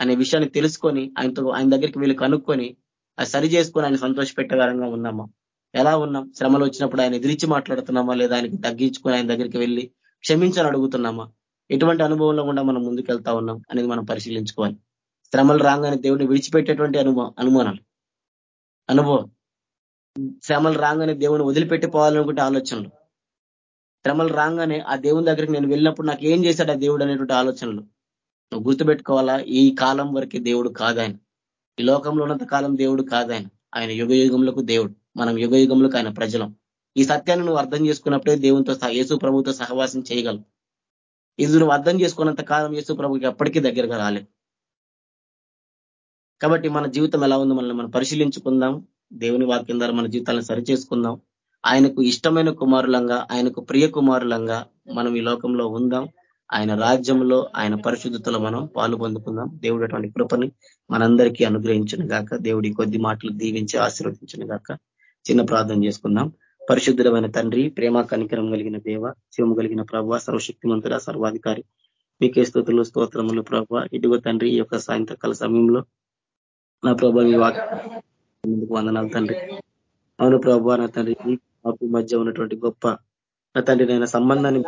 అనే విషయాన్ని తెలుసుకొని ఆయనతో ఆయన దగ్గరికి వీళ్ళు కనుక్కొని అది సరి చేసుకొని ఆయన సంతోషపెట్టగరంగా ఉన్నామా? ఎలా ఉన్నాం? శ్రమలు వచ్చినప్పుడు ఆయన ఎదిరించి మాట్లాడుతున్నామా? లేదా ఆయనకి తగ్గించుకొని ఆయన దగ్గరికి వెళ్ళి క్షమించని అడుగుతున్నామా? ఎటువంటి అనుభవంలో కూడా మనం ముందుకెళ్తా ఉన్నాం అనేది మనం పరిశీలించుకోవాలి. శ్రమలు రాగానే దేవుడిని విడిచిపెట్టేటువంటి అనుభవం అనుమానాలు అనుభవం. శ్రమలు రాగానే దేవుని వదిలిపెట్టిపోవాలనుకుంటే ఆలోచనలు. శ్రమలు రాగానే ఆ దేవుని దగ్గరికి నేను వెళ్ళినప్పుడు నాకు ఏం చేశాడు ఆ దేవుడు అనేటువంటి ఆలోచనలు. నువ్వు గుర్తుపెట్టుకోవాలా? ఈ కాలం వరకే దేవుడు కాదాయన. ఈ లోకంలో ఉన్నంత కాలం దేవుడు కాదాయన. ఆయన యుగ యుగములకు దేవుడు. మనం యుగ యుగములకు ఆయన ప్రజలం. ఈ సత్యాన్ని నువ్వు అర్థం చేసుకున్నప్పుడే దేవునితో యేసు ప్రభుతో సహవాసం చేయగలవు. ఇది నువ్వు అర్థం చేసుకున్నంత కాలం యేసు ప్రభుకి ఎప్పటికీ దగ్గరగా రాలేదు. కాబట్టి మన జీవితం ఎలా ఉందో మనల్ని మనం పరిశీలించుకుందాం. దేవుని వాక్యం ద్వారా మన జీవితాలను సరిచేసుకుందాం. ఆయనకు ఇష్టమైన కుమారులంగా ఆయనకు ప్రియ కుమారులంగా మనం ఈ లోకంలో ఉందాం. ఆయన రాజ్యంలో ఆయన పరిశుద్ధతలో మనం పాలు పొందుకుందాం. దేవుడు అటువంటి కృపని మనందరికీ అనుగ్రహించిన గాక దేవుడి కొద్ది మాటలు దీవించి ఆశీర్వదించిన గాక చిన్న ప్రార్థన చేసుకుందాం. పరిశుద్ధమైన తండ్రి ప్రేమ కనికరం కలిగిన దేవ శివము కలిగిన ప్రభావ సర్వశక్తిమంతుడ సర్వాధికారి. మీకే స్థుతులు స్తోత్రములు ప్రభ ఇటువ తండ్రి ఈ యొక్క సాయంత్రకాల సమయంలో నా ప్రభావ మీ ముందుకు వందనాలు తండ్రి. అవును ప్రభు నా తండ్రి మాకు మధ్య ఉన్నటువంటి గొప్ప నా తండ్రి నేను సంబంధాన్ని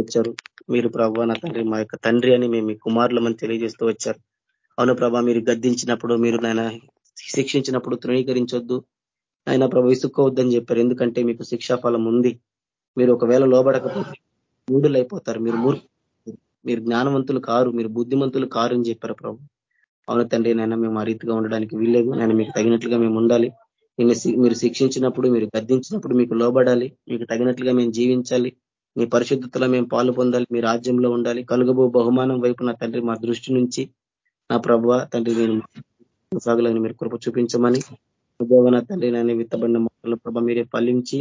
వచ్చారు. మీరు ప్రభావ నా తండ్రి మా యొక్క తండ్రి అని మేము మీ కుమారులమని తెలియజేస్తూ వచ్చారు. అవును ప్రభా మీరు గద్దించినప్పుడు మీరు నాయన శిక్షించినప్పుడు తృణీకరించొద్దు. ఆయన ప్రభు ఇసుక్కోవద్దని చెప్పారు. ఎందుకంటే మీకు శిక్షాఫలం ఉంది. మీరు ఒకవేళ లోబడకపోతే మూడులైపోతారు అయిపోతారు మీరు మూర్ మీరు జ్ఞానవంతులు కారు మీరు బుద్ధిమంతులు కారు అని చెప్పారు ప్రభు. అవును తండ్రి నైనా మేము ఆ రీతిగా ఉండడానికి వీల్లేదు. నేను మీకు తగినట్లుగా మేము ఉండాలి. నిన్ను మీరు శిక్షించినప్పుడు మీరు గద్దించినప్పుడు మీకు లోబడాలి. మీకు తగినట్లుగా మేము జీవించాలి. మీ పరిశుద్ధతలో మేము పాలు పొందాలి. మీ రాజ్యంలో ఉండాలి. కలుగబో బహుమానం వైపు నా తండ్రి మా దృష్టి నుంచి నా ప్రభు తండ్రి నేను సాగులని మీరు కృప చూపించమని నా తండ్రి నేను విత్తబడిన మాటల ప్రభ మీరే పల్లించి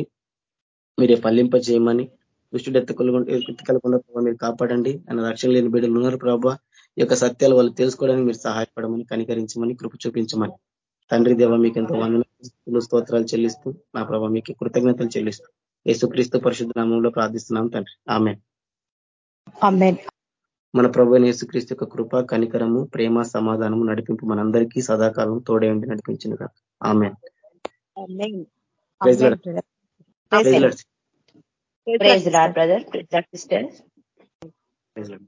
మీరే పల్లింప చేయమని దుష్టుడు ఎత్తుకలకుండా ప్రభావ మీరు కాపాడండి. ఆయన రక్షణ లేని బిడ్డలు ఉన్నారు ప్రభావ ఈ యొక్క సత్యాలు వాళ్ళు తెలుసుకోవడానికి మీరు సహాయపడమని కనికరించమని కృప చూపించమని. తండ్రి దేవ మీకు ఎంతో వందన స్తోత్రాలు చెల్లిస్తూ నా ప్రభావ మీకు కృతజ్ఞతలు చెల్లిస్తూ యేసుక్రీస్తు పరిశుద్ధ నామంలో ప్రార్థిస్తున్నాం తండ్రి. ఆమె మన ప్రభు యేసుక్రీస్తు యొక్క కృప కనికరము ప్రేమ సమాధానము నడిపింపు మనందరికీ సదాకాలం తోడే ఉండి నడిపించిన ఆమె Praise the